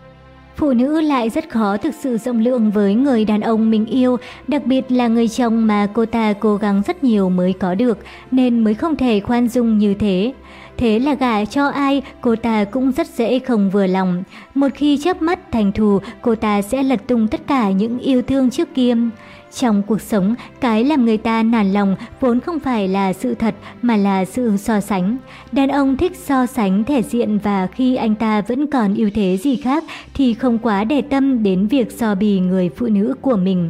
Phụ nữ lại rất khó thực sự rộng lượng với người đàn ông mình yêu, đặc biệt là người chồng mà cô ta cố gắng rất nhiều mới có được, nên mới không thể khoan dung như thế. Thế là gả cho ai, cô ta cũng rất dễ không vừa lòng. Một khi chớp mắt thành thù, cô ta sẽ lật tung tất cả những yêu thương trước kia. Trong cuộc sống, cái làm người ta nản lòng vốn không phải là sự thật mà là sự so sánh. Đàn ông thích so sánh thể diện và khi anh ta vẫn còn ưu thế gì khác thì không quá để tâm đến việc so bì người phụ nữ của mình.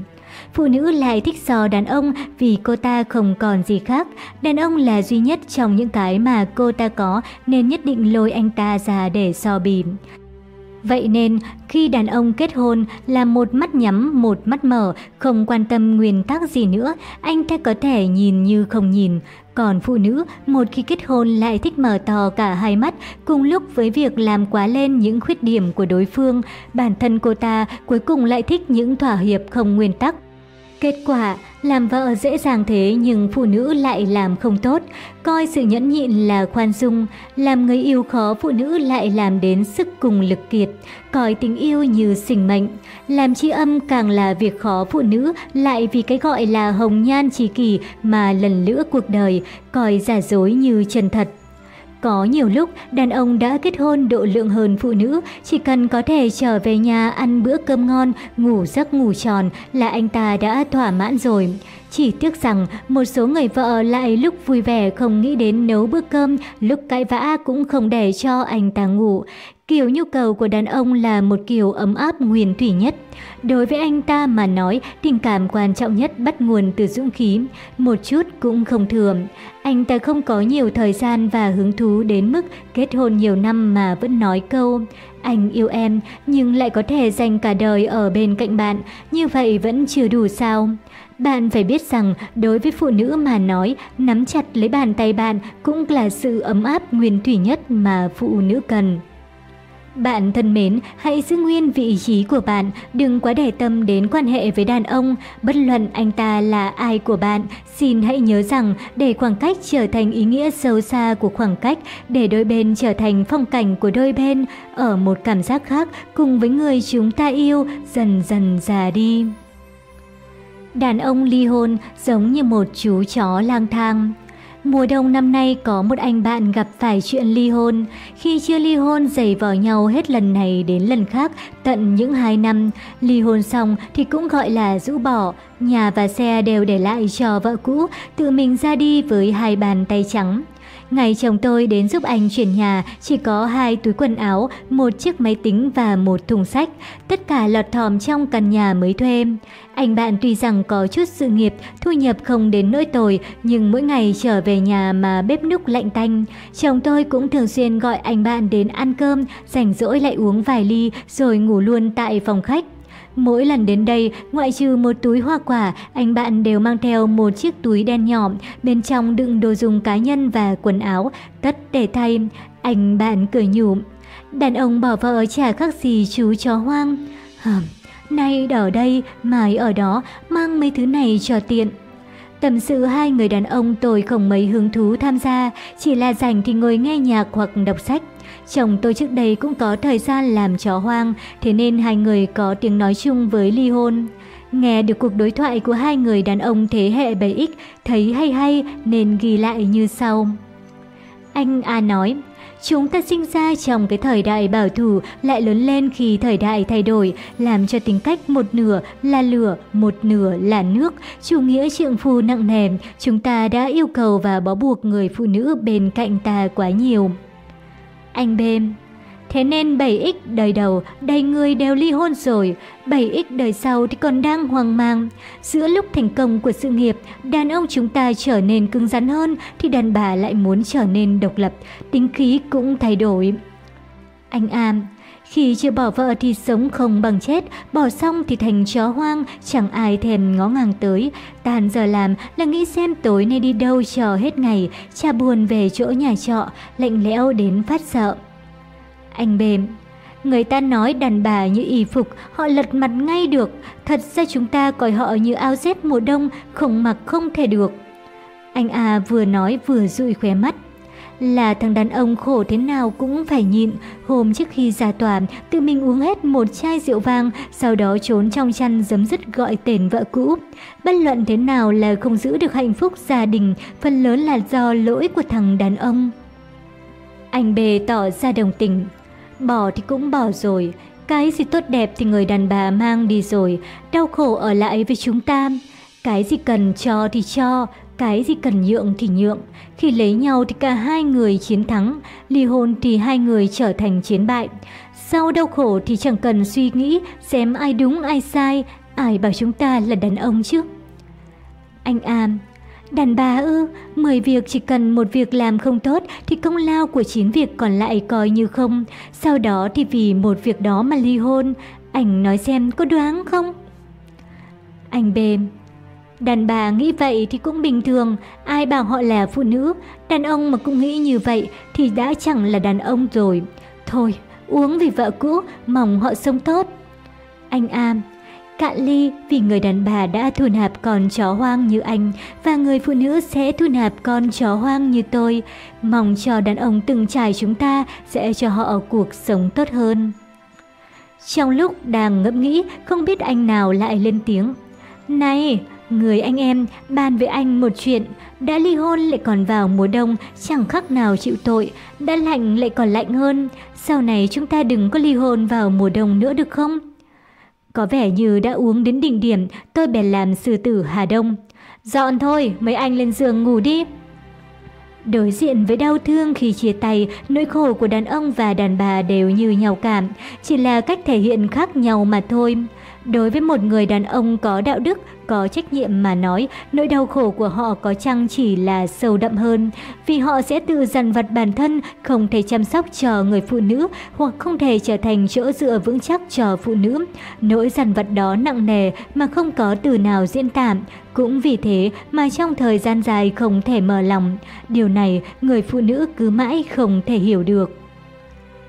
Phụ nữ lại thích so đàn ông vì cô ta không còn gì khác. Đàn ông là duy nhất trong những cái mà cô ta có nên nhất định lôi anh ta ra để so bì. Vậy nên, khi đàn ông kết hôn là một mắt nhắm, một mắt mở, không quan tâm nguyên tắc gì nữa, anh ta có thể nhìn như không nhìn. Còn phụ nữ, một khi kết hôn lại thích mở to cả hai mắt, cùng lúc với việc làm quá lên những khuyết điểm của đối phương, bản thân cô ta cuối cùng lại thích những thỏa hiệp không nguyên tắc. Kết quả, làm vợ dễ dàng thế nhưng phụ nữ lại làm không tốt, coi sự nhẫn nhịn là khoan dung, làm người yêu khó phụ nữ lại làm đến sức cùng lực kiệt, coi tình yêu như sinh mệnh, làm tri âm càng là việc khó phụ nữ lại vì cái gọi là hồng nhan trí kỳ mà lần lữa cuộc đời, coi giả dối như chân thật. Có nhiều lúc đàn ông đã kết hôn độ lượng hơn phụ nữ, chỉ cần có thể trở về nhà ăn bữa cơm ngon, ngủ giấc ngủ tròn là anh ta đã thỏa mãn rồi. Chỉ tiếc rằng một số người vợ lại lúc vui vẻ không nghĩ đến nấu bữa cơm, lúc cãi vã cũng không để cho anh ta ngủ. Kiểu nhu cầu của đàn ông là một kiểu ấm áp nguyên thủy nhất. Đối với anh ta mà nói, tình cảm quan trọng nhất bắt nguồn từ dũng khí, một chút cũng không thừa. Anh ta không có nhiều thời gian và hứng thú đến mức kết hôn nhiều năm mà vẫn nói câu Anh yêu em nhưng lại có thể dành cả đời ở bên cạnh bạn, như vậy vẫn chưa đủ sao? Bạn phải biết rằng đối với phụ nữ mà nói, nắm chặt lấy bàn tay bạn cũng là sự ấm áp nguyên thủy nhất mà phụ nữ cần. Bạn thân mến, hãy giữ nguyên vị trí của bạn, đừng quá để tâm đến quan hệ với đàn ông, bất luận anh ta là ai của bạn. Xin hãy nhớ rằng, để khoảng cách trở thành ý nghĩa sâu xa của khoảng cách, để đôi bên trở thành phong cảnh của đôi bên, ở một cảm giác khác cùng với người chúng ta yêu, dần dần già đi. Đàn ông ly hôn giống như một chú chó lang thang. Mùa đông năm nay có một anh bạn gặp phải chuyện ly hôn. Khi chưa ly hôn giày vò nhau hết lần này đến lần khác tận những hai năm. Ly hôn xong thì cũng gọi là rũ bỏ. Nhà và xe đều để lại cho vợ cũ, tự mình ra đi với hai bàn tay trắng. Ngày chồng tôi đến giúp anh chuyển nhà, chỉ có hai túi quần áo, một chiếc máy tính và một thùng sách, tất cả lọt thòm trong căn nhà mới thuê. Anh bạn tuy rằng có chút sự nghiệp, thu nhập không đến nỗi tồi, nhưng mỗi ngày trở về nhà mà bếp núc lạnh tanh. Chồng tôi cũng thường xuyên gọi anh bạn đến ăn cơm, rảnh rỗi lại uống vài ly rồi ngủ luôn tại phòng khách. Mỗi lần đến đây, ngoại trừ một túi hoa quả, anh bạn đều mang theo một chiếc túi đen nhỏ, bên trong đựng đồ dùng cá nhân và quần áo, tất để thay. Anh bạn cười nhủ, đàn ông bỏ vợ chả khác gì chú chó hoang. Hờm, nay ở đây, mai ở đó, mang mấy thứ này cho tiện. Tâm sự hai người đàn ông tôi không mấy hứng thú tham gia, chỉ là rảnh thì ngồi nghe nhạc hoặc đọc sách. Chồng tôi trước đây cũng có thời gian làm chó hoang, thế nên hai người có tiếng nói chung với ly hôn. Nghe được cuộc đối thoại của hai người đàn ông thế hệ 7X, thấy hay hay nên ghi lại như sau. Anh A nói, Chúng ta sinh ra trong cái thời đại bảo thủ lại lớn lên khi thời đại thay đổi, làm cho tính cách một nửa là lửa, một nửa là nước. Chủ nghĩa trượng phu nặng nề, chúng ta đã yêu cầu và bó buộc người phụ nữ bên cạnh ta quá nhiều. Anh bêm Thế nên 7X đời đầu đầy người đều ly hôn rồi, 7X đời sau thì còn đang hoang mang. Giữa lúc thành công của sự nghiệp, đàn ông chúng ta trở nên cứng rắn hơn thì đàn bà lại muốn trở nên độc lập, tính khí cũng thay đổi. Anh Am khi chưa bỏ vợ thì sống không bằng chết, bỏ xong thì thành chó hoang, chẳng ai thèm ngó ngàng tới. Tàn giờ làm là nghĩ xem tối nay đi đâu chờ hết ngày, cha buồn về chỗ nhà trọ, lạnh lẽo đến phát sợ. Anh bềm Người ta nói đàn bà như y phục, họ lật mặt ngay được. Thật ra chúng ta coi họ như áo dép mùa đông, không mặc không thể được. Anh A vừa nói vừa dụi khóe mắt. Là thằng đàn ông khổ thế nào cũng phải nhịn. Hôm trước khi ra tòa, tự mình uống hết một chai rượu vang, sau đó trốn trong chăn giấm dứt gọi tên vợ cũ. Bất luận thế nào là không giữ được hạnh phúc gia đình, phần lớn là do lỗi của thằng đàn ông. Anh bề tỏ ra đồng tình. Bỏ thì cũng bỏ rồi, cái gì tốt đẹp thì người đàn bà mang đi rồi, đau khổ ở lại với chúng ta. Cái gì cần cho thì cho, cái gì cần nhượng thì nhượng. Khi lấy nhau thì cả hai người chiến thắng, ly hôn thì hai người trở thành chiến bại. Sau đau khổ thì chẳng cần suy nghĩ xem ai đúng ai sai, ai bảo chúng ta là đàn ông chứ. Anh Am, Đàn bà ư, 10 việc chỉ cần một việc làm không tốt thì công lao của 9 việc còn lại coi như không. Sau đó thì vì một việc đó mà ly hôn. Anh nói xem có đoán không? Anh bềm. Đàn bà nghĩ vậy thì cũng bình thường, ai bảo họ là phụ nữ. Đàn ông mà cũng nghĩ như vậy thì đã chẳng là đàn ông rồi. Thôi, uống vì vợ cũ, mong họ sống tốt. Anh Am, cạn ly vì người đàn bà đã thu nạp con chó hoang như anh và người phụ nữ sẽ thu nạp con chó hoang như tôi. Mong cho đàn ông từng trải chúng ta sẽ cho họ cuộc sống tốt hơn. Trong lúc đang ngẫm nghĩ, không biết anh nào lại lên tiếng. Này, Người anh em bàn với anh một chuyện, đã ly hôn lại còn vào mùa đông, chẳng khác nào chịu tội, đã lạnh lại còn lạnh hơn. Sau này chúng ta đừng có ly hôn vào mùa đông nữa được không? Có vẻ như đã uống đến đỉnh điểm, tôi bèn làm sư tử Hà Đông. Dọn thôi, mấy anh lên giường ngủ đi. Đối diện với đau thương khi chia tay, nỗi khổ của đàn ông và đàn bà đều như nhau cảm, chỉ là cách thể hiện khác nhau mà thôi. Đối với một người đàn ông có đạo đức, có trách nhiệm mà nói, nỗi đau khổ của họ có chăng chỉ là sâu đậm hơn, vì họ sẽ tự dằn vặt bản thân, không thể chăm sóc cho người phụ nữ hoặc không thể trở thành chỗ dựa vững chắc cho phụ nữ. Nỗi dằn vặt đó nặng nề mà không có từ nào diễn tả. Cũng vì thế mà trong thời gian dài không thể mở lòng. Điều này người phụ nữ cứ mãi không thể hiểu được.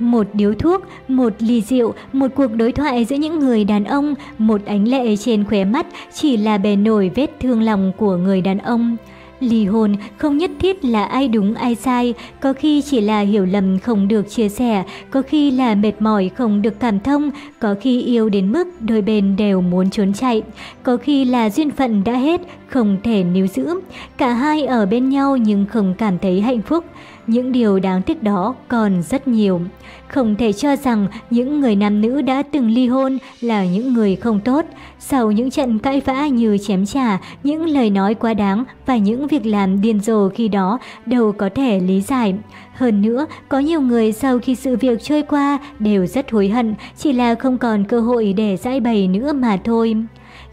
Một điếu thuốc, một ly rượu, một cuộc đối thoại giữa những người đàn ông, một ánh lệ trên khóe mắt chỉ là bề nổi vết thương lòng của người đàn ông. Ly hôn không nhất thiết là ai đúng ai sai, có khi chỉ là hiểu lầm không được chia sẻ, có khi là mệt mỏi không được cảm thông, có khi yêu đến mức đôi bên đều muốn trốn chạy, có khi là duyên phận đã hết, không thể níu giữ. Cả hai ở bên nhau nhưng không cảm thấy hạnh phúc. Những điều đáng tiếc đó còn rất nhiều. Không thể cho rằng những người nam nữ đã từng ly hôn là những người không tốt. Sau những trận cãi vã như chém trả, những lời nói quá đáng và những việc làm điên rồ khi đó đâu có thể lý giải. Hơn nữa, có nhiều người sau khi sự việc trôi qua đều rất hối hận, chỉ là không còn cơ hội để giải bày nữa mà thôi.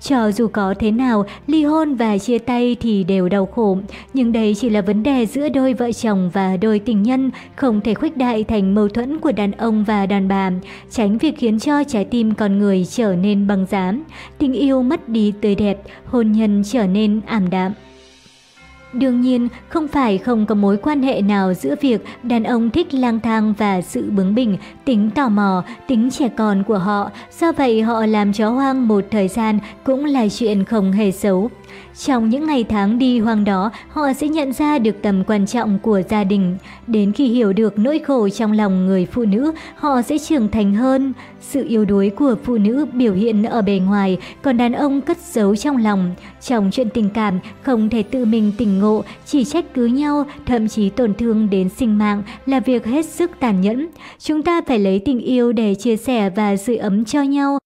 Cho dù có thế nào, ly hôn và chia tay thì đều đau khổ, nhưng đây chỉ là vấn đề giữa đôi vợ chồng và đôi tình nhân, không thể khuếch đại thành mâu thuẫn của đàn ông và đàn bà, tránh việc khiến cho trái tim con người trở nên băng giá, tình yêu mất đi tươi đẹp, hôn nhân trở nên ảm đạm. Đương nhiên, không phải không có mối quan hệ nào giữa việc đàn ông thích lang thang và sự bướng bỉnh, tính tò mò, tính trẻ con của họ. Do vậy họ làm chó hoang một thời gian cũng là chuyện không hề xấu. Trong những ngày tháng đi hoang đó, họ sẽ nhận ra được tầm quan trọng của gia đình. Đến khi hiểu được nỗi khổ trong lòng người phụ nữ, họ sẽ trưởng thành hơn. Sự yếu đuối của phụ nữ biểu hiện ở bề ngoài, còn đàn ông cất giấu trong lòng. Trong chuyện tình cảm, không thể tự mình tỉnh ngộ, chỉ trách cứ nhau, thậm chí tổn thương đến sinh mạng là việc hết sức tàn nhẫn. Chúng ta phải lấy tình yêu để chia sẻ và giữ ấm cho nhau,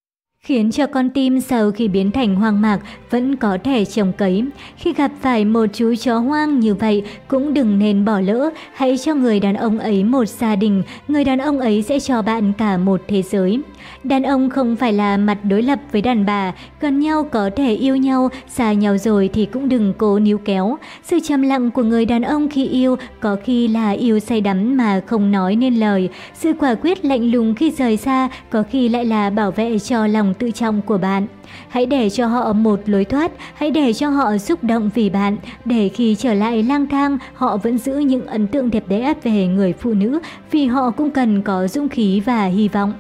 khiến cho con tim sau khi biến thành hoang mạc vẫn có thể trồng cấy. Khi gặp phải một chú chó hoang như vậy cũng đừng nên bỏ lỡ, hãy cho người đàn ông ấy một gia đình, người đàn ông ấy sẽ cho bạn cả một thế giới. Đàn ông không phải là mặt đối lập với đàn bà, gần nhau có thể yêu nhau, xa nhau rồi thì cũng đừng cố níu kéo. Sự trầm lặng của người đàn ông khi yêu có khi là yêu say đắm mà không nói nên lời. Sự quả quyết lạnh lùng khi rời xa có khi lại là bảo vệ cho lòng tự trọng của bạn. Hãy để cho họ một lối thoát, hãy để cho họ xúc động vì bạn, để khi trở lại lang thang, họ vẫn giữ những ấn tượng đẹp đẽ về người phụ nữ vì họ cũng cần có dũng khí và hy vọng.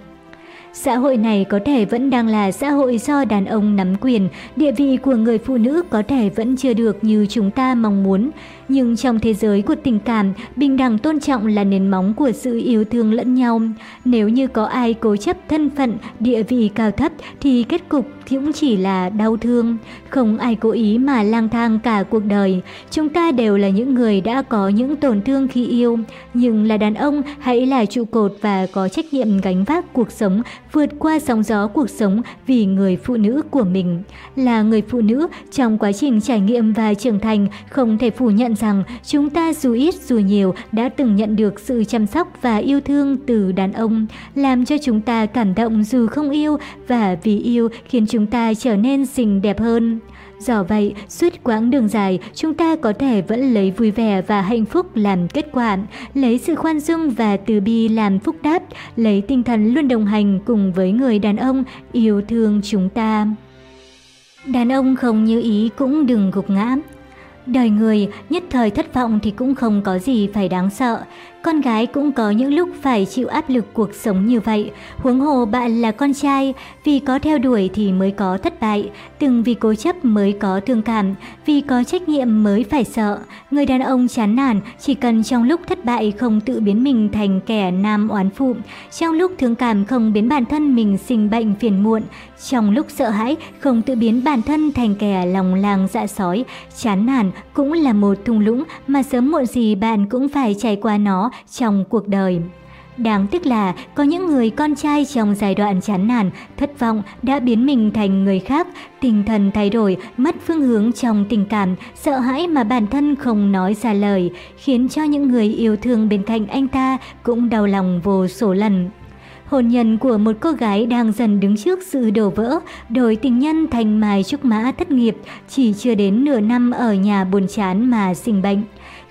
Xã hội này có thể vẫn đang là xã hội do đàn ông nắm quyền, địa vị của người phụ nữ có thể vẫn chưa được như chúng ta mong muốn. Nhưng trong thế giới của tình cảm, bình đẳng tôn trọng là nền móng của sự yêu thương lẫn nhau. Nếu như có ai cố chấp thân phận, địa vị cao thấp thì kết cục cũng chỉ là đau thương. Không ai cố ý mà lang thang cả cuộc đời. Chúng ta đều là những người đã có những tổn thương khi yêu. Nhưng là đàn ông hãy là trụ cột và có trách nhiệm gánh vác cuộc sống, vượt qua sóng gió cuộc sống vì người phụ nữ của mình. Là người phụ nữ trong quá trình trải nghiệm và trưởng thành không thể phủ nhận rằng chúng ta dù ít dù nhiều đã từng nhận được sự chăm sóc và yêu thương từ đàn ông, làm cho chúng ta cảm động dù không yêu và vì yêu khiến chúng ta trở nên xinh đẹp hơn. Do vậy, suốt quãng đường dài, chúng ta có thể vẫn lấy vui vẻ và hạnh phúc làm kết quả, lấy sự khoan dung và từ bi làm phúc đáp, lấy tinh thần luôn đồng hành cùng với người đàn ông yêu thương chúng ta. Đàn ông không như ý cũng đừng gục ngã. Đời người, nhất thời thất vọng thì cũng không có gì phải đáng sợ con gái cũng có những lúc phải chịu áp lực cuộc sống như vậy. Huống hồ bạn là con trai, vì có theo đuổi thì mới có thất bại, từng vì cố chấp mới có thương cảm, vì có trách nhiệm mới phải sợ. Người đàn ông chán nản chỉ cần trong lúc thất bại không tự biến mình thành kẻ nam oán phụ, trong lúc thương cảm không biến bản thân mình sinh bệnh phiền muộn, trong lúc sợ hãi không tự biến bản thân thành kẻ lòng lang dạ sói, chán nản cũng là một thung lũng mà sớm muộn gì bạn cũng phải trải qua nó trong cuộc đời. Đáng tiếc là có những người con trai trong giai đoạn chán nản, thất vọng đã biến mình thành người khác, tinh thần thay đổi, mất phương hướng trong tình cảm, sợ hãi mà bản thân không nói ra lời, khiến cho những người yêu thương bên cạnh anh ta cũng đau lòng vô số lần. Hôn nhân của một cô gái đang dần đứng trước sự đổ vỡ, đổi tình nhân thành mài Trúc Mã thất nghiệp, chỉ chưa đến nửa năm ở nhà buồn chán mà sinh bệnh.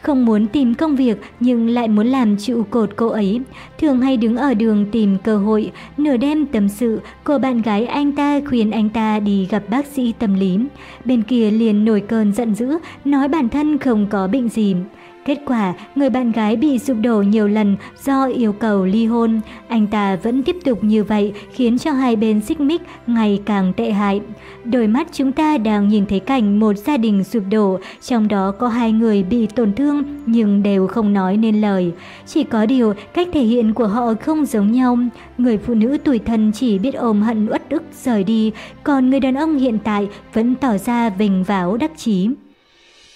Không muốn tìm công việc nhưng lại muốn làm trụ cột cô ấy. Thường hay đứng ở đường tìm cơ hội, nửa đêm tâm sự, cô bạn gái anh ta khuyên anh ta đi gặp bác sĩ tâm lý. Bên kia liền nổi cơn giận dữ, nói bản thân không có bệnh gì. Kết quả, người bạn gái bị sụp đổ nhiều lần do yêu cầu ly hôn. Anh ta vẫn tiếp tục như vậy khiến cho hai bên xích mích ngày càng tệ hại. Đôi mắt chúng ta đang nhìn thấy cảnh một gia đình sụp đổ, trong đó có hai người bị tổn thương nhưng đều không nói nên lời. Chỉ có điều cách thể hiện của họ không giống nhau. Người phụ nữ tuổi thân chỉ biết ôm hận uất ức rời đi, còn người đàn ông hiện tại vẫn tỏ ra vinh váo đắc chí.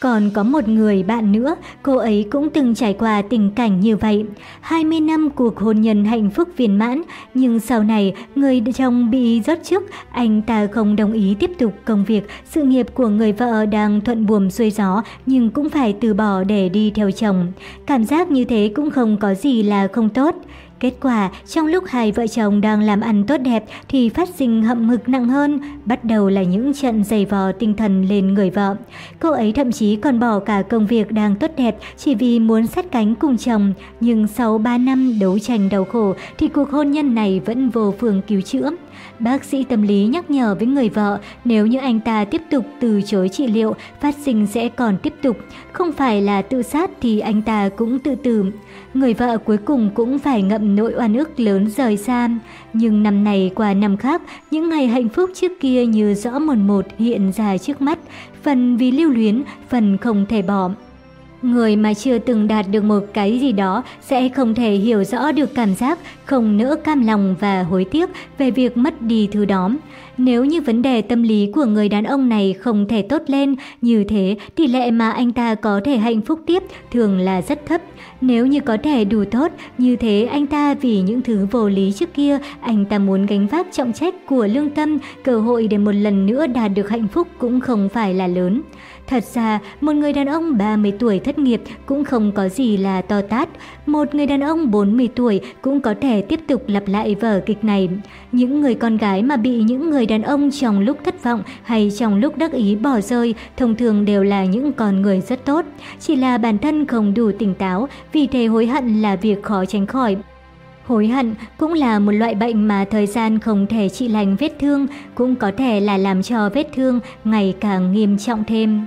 Còn có một người bạn nữa, cô ấy cũng từng trải qua tình cảnh như vậy. 20 năm cuộc hôn nhân hạnh phúc viên mãn, nhưng sau này người chồng bị rớt chức anh ta không đồng ý tiếp tục công việc, sự nghiệp của người vợ đang thuận buồm xuôi gió nhưng cũng phải từ bỏ để đi theo chồng. Cảm giác như thế cũng không có gì là không tốt. Kết quả, trong lúc hai vợ chồng đang làm ăn tốt đẹp thì phát sinh hậm hực nặng hơn, bắt đầu là những trận giày vò tinh thần lên người vợ. Cô ấy thậm chí còn bỏ cả công việc đang tốt đẹp chỉ vì muốn sát cánh cùng chồng, nhưng sau 3 năm đấu tranh đau khổ thì cuộc hôn nhân này vẫn vô phương cứu chữa. Bác sĩ tâm lý nhắc nhở với người vợ nếu như anh ta tiếp tục từ chối trị liệu, phát sinh sẽ còn tiếp tục. Không phải là tự sát thì anh ta cũng tự tử. Người vợ cuối cùng cũng phải ngậm nỗi oan ức lớn rời xa. Nhưng năm này qua năm khác, những ngày hạnh phúc trước kia như rõ một một hiện ra trước mắt. Phần vì lưu luyến, phần không thể bỏ. Người mà chưa từng đạt được một cái gì đó sẽ không thể hiểu rõ được cảm giác không nỡ cam lòng và hối tiếc về việc mất đi thứ đó. Nếu như vấn đề tâm lý của người đàn ông này không thể tốt lên, như thế tỷ lệ mà anh ta có thể hạnh phúc tiếp thường là rất thấp. Nếu như có thể đủ tốt, như thế anh ta vì những thứ vô lý trước kia, anh ta muốn gánh vác trọng trách của lương tâm, cơ hội để một lần nữa đạt được hạnh phúc cũng không phải là lớn. Thật ra, một người đàn ông 30 tuổi thất nghiệp cũng không có gì là to tát. Một người đàn ông 40 tuổi cũng có thể tiếp tục lặp lại vở kịch này. Những người con gái mà bị những người đàn ông trong lúc thất vọng hay trong lúc đắc ý bỏ rơi thông thường đều là những con người rất tốt. Chỉ là bản thân không đủ tỉnh táo, vì thế hối hận là việc khó tránh khỏi. Hối hận cũng là một loại bệnh mà thời gian không thể trị lành vết thương, cũng có thể là làm cho vết thương ngày càng nghiêm trọng thêm.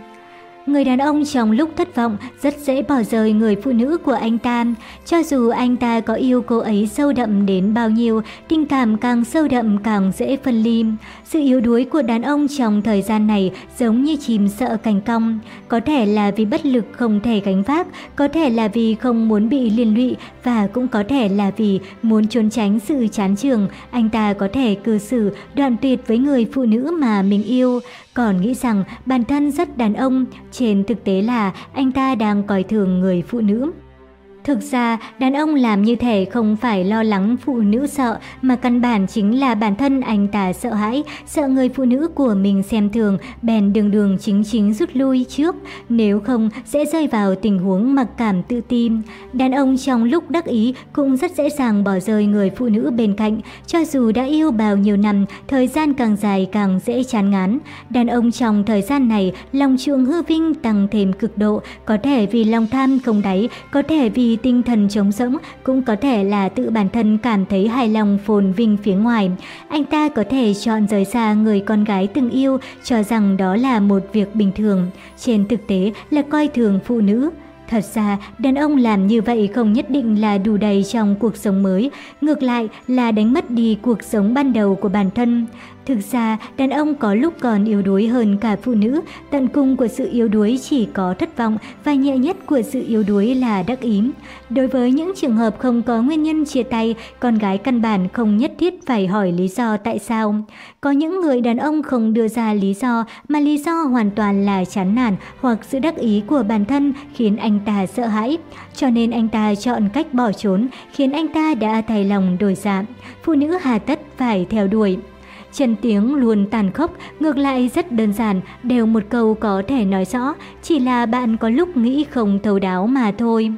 Người đàn ông trong lúc thất vọng rất dễ bỏ rơi người phụ nữ của anh ta. Cho dù anh ta có yêu cô ấy sâu đậm đến bao nhiêu, tình cảm càng sâu đậm càng dễ phân ly. Sự yếu đuối của đàn ông trong thời gian này giống như chìm sợ cành cong. Có thể là vì bất lực không thể gánh vác, có thể là vì không muốn bị liên lụy và cũng có thể là vì muốn trốn tránh sự chán trường. Anh ta có thể cư xử đoạn tuyệt với người phụ nữ mà mình yêu còn nghĩ rằng bản thân rất đàn ông, trên thực tế là anh ta đang coi thường người phụ nữ. Thực ra, đàn ông làm như thể không phải lo lắng phụ nữ sợ, mà căn bản chính là bản thân anh ta sợ hãi, sợ người phụ nữ của mình xem thường, bèn đường đường chính chính rút lui trước, nếu không sẽ rơi vào tình huống mặc cảm tự tin. Đàn ông trong lúc đắc ý cũng rất dễ dàng bỏ rơi người phụ nữ bên cạnh, cho dù đã yêu bao nhiêu năm, thời gian càng dài càng dễ chán ngán. Đàn ông trong thời gian này, lòng chuộng hư vinh tăng thêm cực độ, có thể vì lòng tham không đáy, có thể vì tinh thần trống rỗng cũng có thể là tự bản thân cảm thấy hài lòng phồn vinh phía ngoài. Anh ta có thể chọn rời xa người con gái từng yêu, cho rằng đó là một việc bình thường. Trên thực tế là coi thường phụ nữ. Thật ra, đàn ông làm như vậy không nhất định là đủ đầy trong cuộc sống mới, ngược lại là đánh mất đi cuộc sống ban đầu của bản thân. Thực ra, đàn ông có lúc còn yếu đuối hơn cả phụ nữ, tận cùng của sự yếu đuối chỉ có thất vọng và nhẹ nhất của sự yếu đuối là đắc ý. Đối với những trường hợp không có nguyên nhân chia tay, con gái căn bản không nhất thiết phải hỏi lý do tại sao. Có những người đàn ông không đưa ra lý do mà lý do hoàn toàn là chán nản hoặc sự đắc ý của bản thân khiến anh ta sợ hãi. Cho nên anh ta chọn cách bỏ trốn khiến anh ta đã thay lòng đổi dạ. Phụ nữ hà tất phải theo đuổi. Chân tiếng luôn tàn khốc, ngược lại rất đơn giản, đều một câu có thể nói rõ, chỉ là bạn có lúc nghĩ không thấu đáo mà thôi.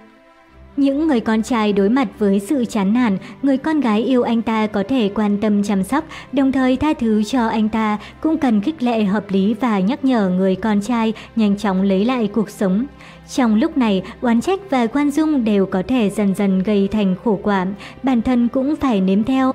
Những người con trai đối mặt với sự chán nản, người con gái yêu anh ta có thể quan tâm chăm sóc, đồng thời tha thứ cho anh ta, cũng cần khích lệ hợp lý và nhắc nhở người con trai nhanh chóng lấy lại cuộc sống. Trong lúc này, oán trách và quan dung đều có thể dần dần gây thành khổ quả, bản thân cũng phải nếm theo.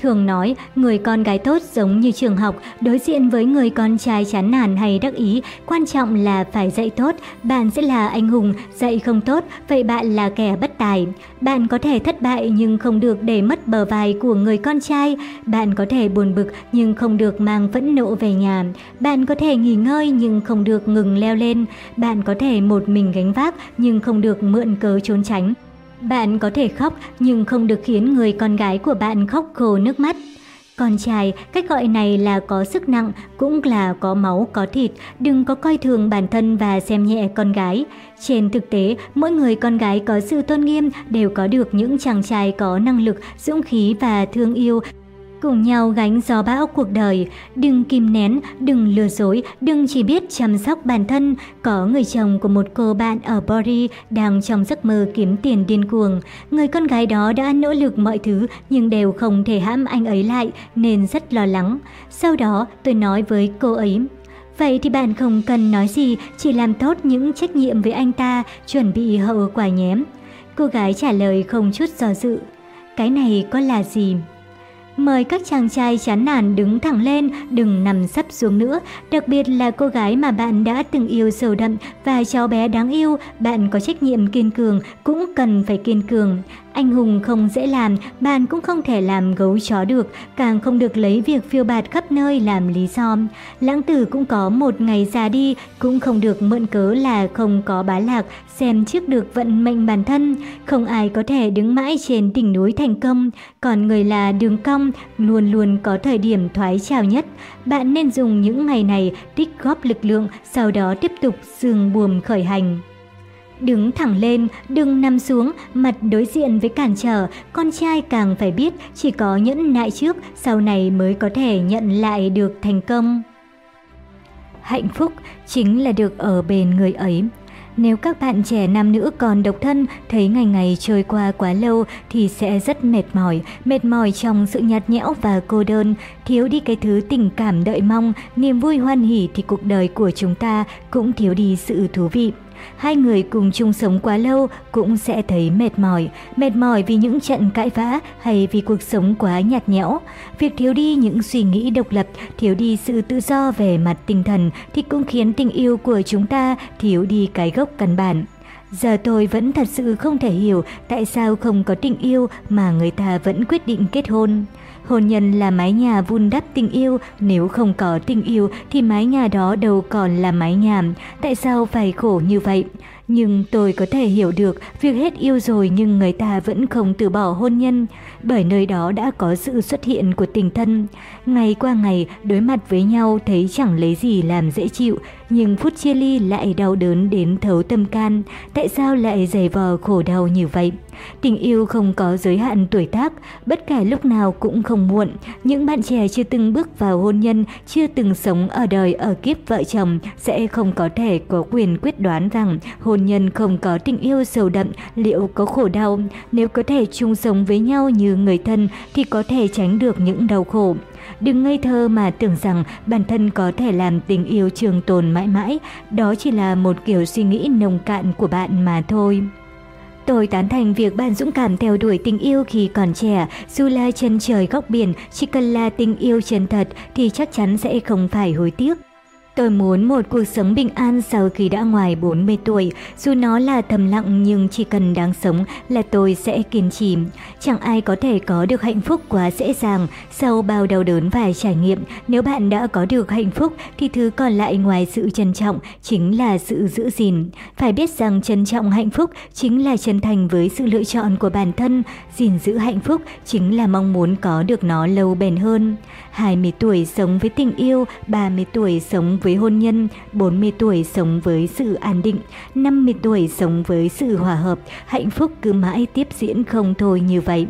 Thường nói, người con gái tốt giống như trường học, đối diện với người con trai chán nản hay đắc ý, quan trọng là phải dạy tốt, bạn sẽ là anh hùng, dạy không tốt, vậy bạn là kẻ bất tài. Bạn có thể thất bại nhưng không được để mất bờ vai của người con trai, bạn có thể buồn bực nhưng không được mang phẫn nộ về nhà, bạn có thể nghỉ ngơi nhưng không được ngừng leo lên, bạn có thể một mình gánh vác nhưng không được mượn cớ trốn tránh. Bạn có thể khóc nhưng không được khiến người con gái của bạn khóc khô nước mắt. Con trai, cách gọi này là có sức nặng, cũng là có máu có thịt, đừng có coi thường bản thân và xem nhẹ con gái. Trên thực tế, mỗi người con gái có sự tôn nghiêm đều có được những chàng trai có năng lực, dũng khí và thương yêu cùng nhau gánh gió bão cuộc đời. Đừng kìm nén, đừng lừa dối, đừng chỉ biết chăm sóc bản thân. Có người chồng của một cô bạn ở Bori đang trong giấc mơ kiếm tiền điên cuồng. Người con gái đó đã nỗ lực mọi thứ nhưng đều không thể hãm anh ấy lại nên rất lo lắng. Sau đó tôi nói với cô ấy, Vậy thì bạn không cần nói gì, chỉ làm tốt những trách nhiệm với anh ta, chuẩn bị hậu quả nhém Cô gái trả lời không chút do dự. Cái này có là gì? Mời các chàng trai chán nản đứng thẳng lên, đừng nằm sấp xuống nữa, đặc biệt là cô gái mà bạn đã từng yêu sâu đậm và cháu bé đáng yêu, bạn có trách nhiệm kiên cường, cũng cần phải kiên cường. Anh hùng không dễ làm, bạn cũng không thể làm gấu chó được, càng không được lấy việc phiêu bạt khắp nơi làm lý do. Lãng tử cũng có một ngày già đi, cũng không được mượn cớ là không có bá lạc, xem trước được vận mệnh bản thân. Không ai có thể đứng mãi trên đỉnh núi thành công, còn người là đường cong, luôn luôn có thời điểm thoái trào nhất. Bạn nên dùng những ngày này tích góp lực lượng, sau đó tiếp tục sương buồm khởi hành. Đứng thẳng lên, đừng nằm xuống, mặt đối diện với cản trở, con trai càng phải biết chỉ có nhẫn nại trước, sau này mới có thể nhận lại được thành công. Hạnh phúc chính là được ở bên người ấy. Nếu các bạn trẻ nam nữ còn độc thân thấy ngày ngày trôi qua quá lâu thì sẽ rất mệt mỏi, mệt mỏi trong sự nhạt nhẽo và cô đơn, thiếu đi cái thứ tình cảm đợi mong, niềm vui hoan hỉ thì cuộc đời của chúng ta cũng thiếu đi sự thú vị hai người cùng chung sống quá lâu cũng sẽ thấy mệt mỏi, mệt mỏi vì những trận cãi vã hay vì cuộc sống quá nhạt nhẽo. Việc thiếu đi những suy nghĩ độc lập, thiếu đi sự tự do về mặt tinh thần thì cũng khiến tình yêu của chúng ta thiếu đi cái gốc căn bản. Giờ tôi vẫn thật sự không thể hiểu tại sao không có tình yêu mà người ta vẫn quyết định kết hôn. Hôn nhân là mái nhà vun đắp tình yêu, nếu không có tình yêu thì mái nhà đó đâu còn là mái nhà. Tại sao phải khổ như vậy? Nhưng tôi có thể hiểu được việc hết yêu rồi nhưng người ta vẫn không từ bỏ hôn nhân, bởi nơi đó đã có sự xuất hiện của tình thân. Ngày qua ngày, đối mặt với nhau thấy chẳng lấy gì làm dễ chịu, nhưng phút chia ly lại đau đớn đến thấu tâm can. Tại sao lại dày vò khổ đau như vậy? Tình yêu không có giới hạn tuổi tác, bất kể lúc nào cũng không muộn. Những bạn trẻ chưa từng bước vào hôn nhân, chưa từng sống ở đời ở kiếp vợ chồng sẽ không có thể có quyền quyết đoán rằng hôn nhân không có tình yêu sâu đậm liệu có khổ đau. Nếu có thể chung sống với nhau như người thân thì có thể tránh được những đau khổ. Đừng ngây thơ mà tưởng rằng bản thân có thể làm tình yêu trường tồn mãi mãi, đó chỉ là một kiểu suy nghĩ nông cạn của bạn mà thôi. Tôi tán thành việc bạn dũng cảm theo đuổi tình yêu khi còn trẻ, dù là chân trời góc biển, chỉ cần là tình yêu chân thật thì chắc chắn sẽ không phải hối tiếc. Tôi muốn một cuộc sống bình an sau khi đã ngoài 40 tuổi, dù nó là thầm lặng nhưng chỉ cần đáng sống là tôi sẽ kiên trì. Chẳng ai có thể có được hạnh phúc quá dễ dàng sau bao đau đớn và trải nghiệm. Nếu bạn đã có được hạnh phúc thì thứ còn lại ngoài sự trân trọng chính là sự giữ gìn. Phải biết rằng trân trọng hạnh phúc chính là chân thành với sự lựa chọn của bản thân, gìn giữ hạnh phúc chính là mong muốn có được nó lâu bền hơn. 20 tuổi sống với tình yêu, 30 tuổi sống với hôn nhân, 40 tuổi sống với sự an định, 50 tuổi sống với sự hòa hợp, hạnh phúc cứ mãi tiếp diễn không thôi như vậy.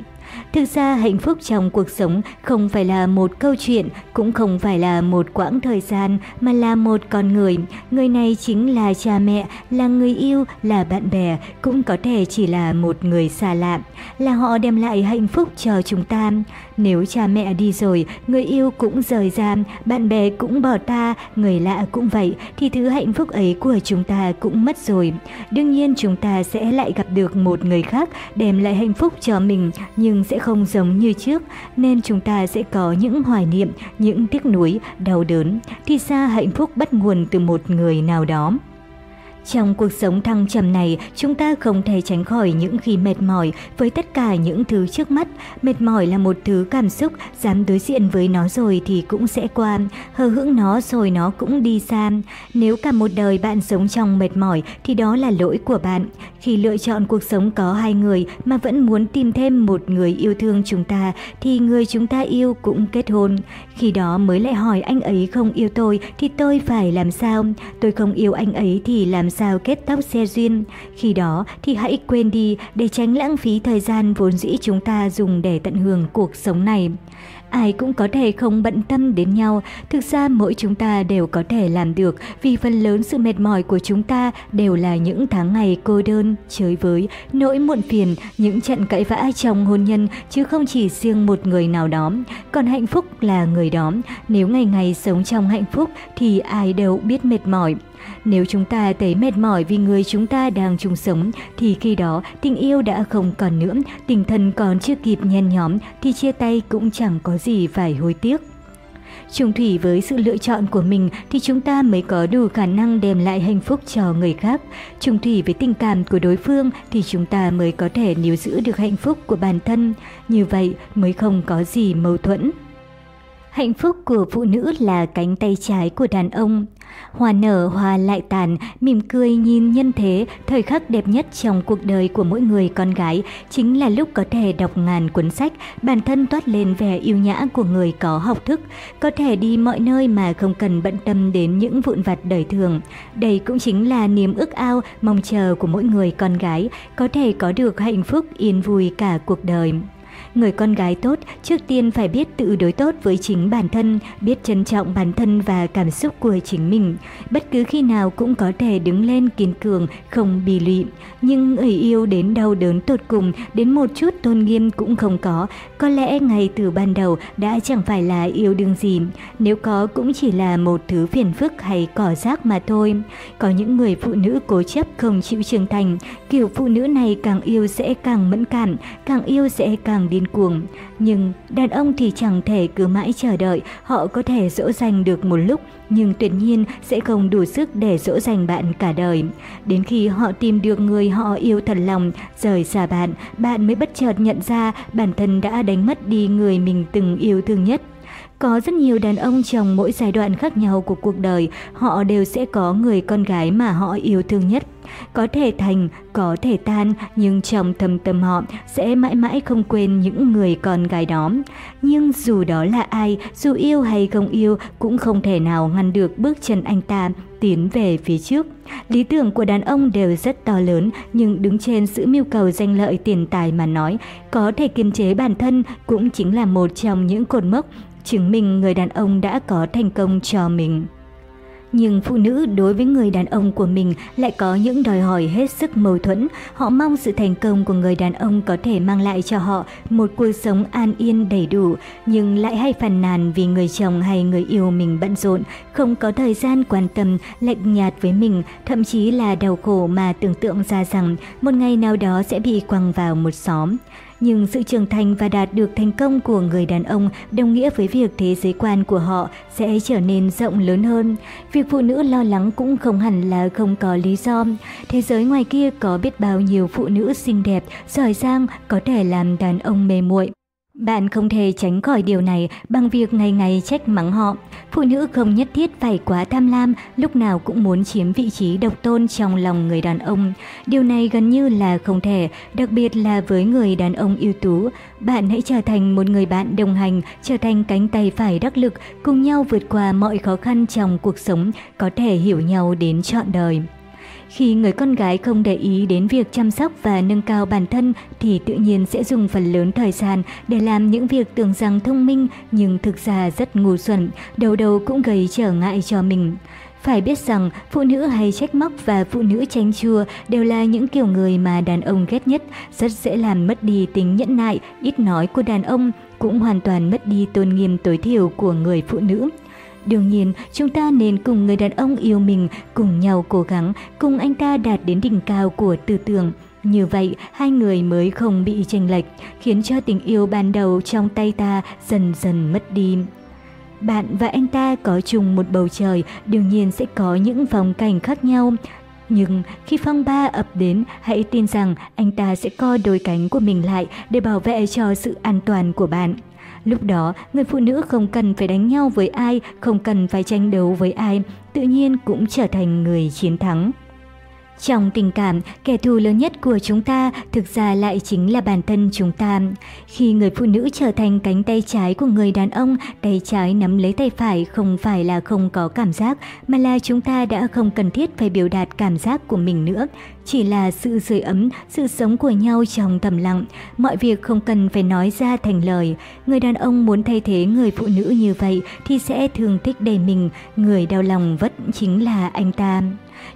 Thực ra hạnh phúc trong cuộc sống không phải là một câu chuyện, cũng không phải là một quãng thời gian, mà là một con người. Người này chính là cha mẹ, là người yêu, là bạn bè, cũng có thể chỉ là một người xa lạ. Là họ đem lại hạnh phúc cho chúng ta. Nếu cha mẹ đi rồi, người yêu cũng rời ra, bạn bè cũng bỏ ta, người lạ cũng vậy, thì thứ hạnh phúc ấy của chúng ta cũng mất rồi. Đương nhiên chúng ta sẽ lại gặp được một người khác đem lại hạnh phúc cho mình, nhưng sẽ không giống như trước, nên chúng ta sẽ có những hoài niệm, những tiếc nuối, đau đớn. Thì ra hạnh phúc bắt nguồn từ một người nào đó. Trong cuộc sống thăng trầm này, chúng ta không thể tránh khỏi những khi mệt mỏi với tất cả những thứ trước mắt. Mệt mỏi là một thứ cảm xúc, dám đối diện với nó rồi thì cũng sẽ qua, hờ hững nó rồi nó cũng đi xa. Nếu cả một đời bạn sống trong mệt mỏi thì đó là lỗi của bạn. Khi lựa chọn cuộc sống có hai người mà vẫn muốn tìm thêm một người yêu thương chúng ta, thì người chúng ta yêu cũng kết hôn. Khi đó mới lại hỏi anh ấy không yêu tôi, thì tôi phải làm sao? Tôi không yêu anh ấy thì làm sao kết tóc xe duyên? Khi đó thì hãy quên đi, để tránh lãng phí thời gian vốn dĩ chúng ta dùng để tận hưởng cuộc sống này. Ai cũng có thể không bận tâm đến nhau, thực ra mỗi chúng ta đều có thể làm được vì phần lớn sự mệt mỏi của chúng ta đều là những tháng ngày cô đơn, chơi với, nỗi muộn phiền, những trận cãi vã trong hôn nhân chứ không chỉ riêng một người nào đó. Còn hạnh phúc là người đó, nếu ngày ngày sống trong hạnh phúc thì ai đều biết mệt mỏi. Nếu chúng ta thấy mệt mỏi vì người chúng ta đang chung sống, thì khi đó tình yêu đã không còn nữa, tình thân còn chưa kịp nhen nhóm, thì chia tay cũng chẳng có gì phải hối tiếc. Trung thủy với sự lựa chọn của mình thì chúng ta mới có đủ khả năng đem lại hạnh phúc cho người khác. Trung thủy với tình cảm của đối phương thì chúng ta mới có thể níu giữ được hạnh phúc của bản thân. Như vậy mới không có gì mâu thuẫn. Hạnh phúc của phụ nữ là cánh tay trái của đàn ông. Hoa nở hoa lại tàn, mỉm cười nhìn nhân thế, thời khắc đẹp nhất trong cuộc đời của mỗi người con gái chính là lúc có thể đọc ngàn cuốn sách, bản thân toát lên vẻ yêu nhã của người có học thức, có thể đi mọi nơi mà không cần bận tâm đến những vụn vặt đời thường. Đây cũng chính là niềm ước ao, mong chờ của mỗi người con gái, có thể có được hạnh phúc yên vui cả cuộc đời. Người con gái tốt trước tiên phải biết tự đối tốt với chính bản thân, biết trân trọng bản thân và cảm xúc của chính mình. Bất cứ khi nào cũng có thể đứng lên kiên cường, không bị lụy. Nhưng người yêu đến đau đớn tột cùng, đến một chút tôn nghiêm cũng không có. Có lẽ ngay từ ban đầu đã chẳng phải là yêu đương gì. Nếu có cũng chỉ là một thứ phiền phức hay cỏ rác mà thôi. Có những người phụ nữ cố chấp không chịu trưởng thành. Kiểu phụ nữ này càng yêu sẽ càng mẫn cảm, càng yêu sẽ càng đi điên cuồng. Nhưng đàn ông thì chẳng thể cứ mãi chờ đợi, họ có thể dỗ dành được một lúc, nhưng tuyệt nhiên sẽ không đủ sức để dỗ dành bạn cả đời. Đến khi họ tìm được người họ yêu thật lòng, rời xa bạn, bạn mới bất chợt nhận ra bản thân đã đánh mất đi người mình từng yêu thương nhất. Có rất nhiều đàn ông trong mỗi giai đoạn khác nhau của cuộc đời, họ đều sẽ có người con gái mà họ yêu thương nhất. Có thể thành, có thể tan, nhưng trong thầm tâm họ sẽ mãi mãi không quên những người con gái đó. Nhưng dù đó là ai, dù yêu hay không yêu, cũng không thể nào ngăn được bước chân anh ta tiến về phía trước. Lý tưởng của đàn ông đều rất to lớn, nhưng đứng trên sự mưu cầu danh lợi tiền tài mà nói, có thể kiềm chế bản thân cũng chính là một trong những cột mốc chứng minh người đàn ông đã có thành công cho mình. Nhưng phụ nữ đối với người đàn ông của mình lại có những đòi hỏi hết sức mâu thuẫn. Họ mong sự thành công của người đàn ông có thể mang lại cho họ một cuộc sống an yên đầy đủ, nhưng lại hay phàn nàn vì người chồng hay người yêu mình bận rộn, không có thời gian quan tâm, lạnh nhạt với mình, thậm chí là đau khổ mà tưởng tượng ra rằng một ngày nào đó sẽ bị quăng vào một xóm. Nhưng sự trưởng thành và đạt được thành công của người đàn ông đồng nghĩa với việc thế giới quan của họ sẽ trở nên rộng lớn hơn. Việc phụ nữ lo lắng cũng không hẳn là không có lý do. Thế giới ngoài kia có biết bao nhiêu phụ nữ xinh đẹp, giỏi giang có thể làm đàn ông mê muội. Bạn không thể tránh khỏi điều này bằng việc ngày ngày trách mắng họ. Phụ nữ không nhất thiết phải quá tham lam, lúc nào cũng muốn chiếm vị trí độc tôn trong lòng người đàn ông. Điều này gần như là không thể, đặc biệt là với người đàn ông ưu tú. Bạn hãy trở thành một người bạn đồng hành, trở thành cánh tay phải đắc lực, cùng nhau vượt qua mọi khó khăn trong cuộc sống, có thể hiểu nhau đến trọn đời. Khi người con gái không để ý đến việc chăm sóc và nâng cao bản thân thì tự nhiên sẽ dùng phần lớn thời gian để làm những việc tưởng rằng thông minh nhưng thực ra rất ngu xuẩn, đầu đầu cũng gây trở ngại cho mình. Phải biết rằng phụ nữ hay trách móc và phụ nữ tranh chua đều là những kiểu người mà đàn ông ghét nhất, rất dễ làm mất đi tính nhẫn nại, ít nói của đàn ông, cũng hoàn toàn mất đi tôn nghiêm tối thiểu của người phụ nữ. Đương nhiên, chúng ta nên cùng người đàn ông yêu mình, cùng nhau cố gắng, cùng anh ta đạt đến đỉnh cao của tư tưởng. Như vậy, hai người mới không bị chênh lệch, khiến cho tình yêu ban đầu trong tay ta dần dần mất đi. Bạn và anh ta có chung một bầu trời, đương nhiên sẽ có những phong cảnh khác nhau. Nhưng khi phong ba ập đến, hãy tin rằng anh ta sẽ co đôi cánh của mình lại để bảo vệ cho sự an toàn của bạn. Lúc đó, người phụ nữ không cần phải đánh nhau với ai, không cần phải tranh đấu với ai, tự nhiên cũng trở thành người chiến thắng. Trong tình cảm, kẻ thù lớn nhất của chúng ta thực ra lại chính là bản thân chúng ta. Khi người phụ nữ trở thành cánh tay trái của người đàn ông, tay trái nắm lấy tay phải không phải là không có cảm giác, mà là chúng ta đã không cần thiết phải biểu đạt cảm giác của mình nữa. Chỉ là sự sưởi ấm, sự sống của nhau trong thầm lặng. Mọi việc không cần phải nói ra thành lời. Người đàn ông muốn thay thế người phụ nữ như vậy thì sẽ thương thích đầy mình, người đau lòng vẫn chính là anh ta.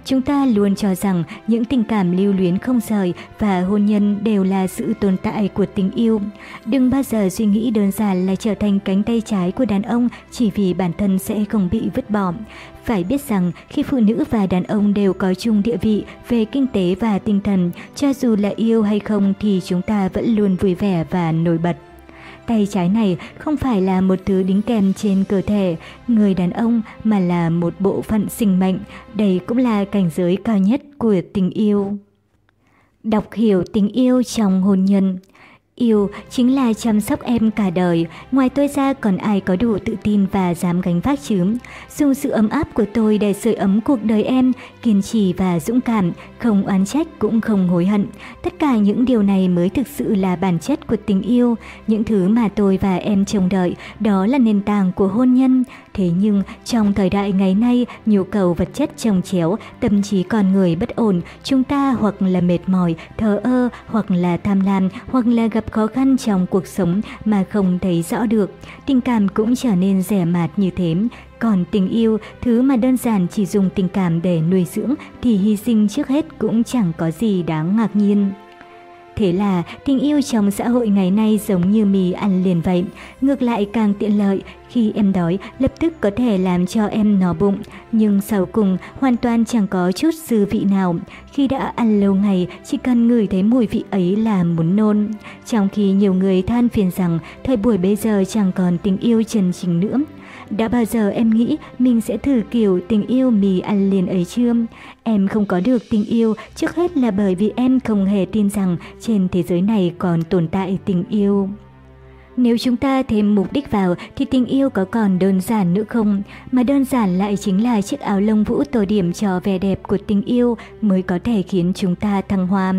Chúng ta luôn cho rằng những tình cảm lưu luyến không rời và hôn nhân đều là sự tồn tại của tình yêu. Đừng bao giờ suy nghĩ đơn giản là trở thành cánh tay trái của đàn ông chỉ vì bản thân sẽ không bị vứt bỏ. Phải biết rằng khi phụ nữ và đàn ông đều có chung địa vị về kinh tế và tinh thần, cho dù là yêu hay không thì chúng ta vẫn luôn vui vẻ và nổi bật. Tay trái này không phải là một thứ đính kèm trên cơ thể người đàn ông mà là một bộ phận sinh mệnh. Đây cũng là cảnh giới cao nhất của tình yêu. Đọc hiểu tình yêu trong hôn nhân Yêu chính là chăm sóc em cả đời, ngoài tôi ra còn ai có đủ tự tin và dám gánh vác chứ. Dùng sự ấm áp của tôi để sưởi ấm cuộc đời em, kiên trì và dũng cảm, không oán trách cũng không hối hận. Tất cả những điều này mới thực sự là bản chất của tình yêu, những thứ mà tôi và em trông đợi, đó là nền tảng của hôn nhân. Thế nhưng trong thời đại ngày nay, nhu cầu vật chất trồng chéo, tâm trí con người bất ổn, chúng ta hoặc là mệt mỏi, thờ ơ, hoặc là tham lam, hoặc là gặp khó khăn trong cuộc sống mà không thấy rõ được. Tình cảm cũng trở nên rẻ mạt như thế. Còn tình yêu, thứ mà đơn giản chỉ dùng tình cảm để nuôi dưỡng thì hy sinh trước hết cũng chẳng có gì đáng ngạc nhiên. Thế là tình yêu trong xã hội ngày nay giống như mì ăn liền vậy, ngược lại càng tiện lợi, khi em đói lập tức có thể làm cho em nó bụng, nhưng sau cùng hoàn toàn chẳng có chút dư vị nào. Khi đã ăn lâu ngày, chỉ cần ngửi thấy mùi vị ấy là muốn nôn. Trong khi nhiều người than phiền rằng thời buổi bây giờ chẳng còn tình yêu chân chính nữa. Đã bao giờ em nghĩ mình sẽ thử kiểu tình yêu mì ăn liền ấy chưa? Em không có được tình yêu, trước hết là bởi vì em không hề tin rằng trên thế giới này còn tồn tại tình yêu. Nếu chúng ta thêm mục đích vào thì tình yêu có còn đơn giản nữa không? Mà đơn giản lại chính là chiếc áo lông vũ tổ điểm cho vẻ đẹp của tình yêu mới có thể khiến chúng ta thăng hoa.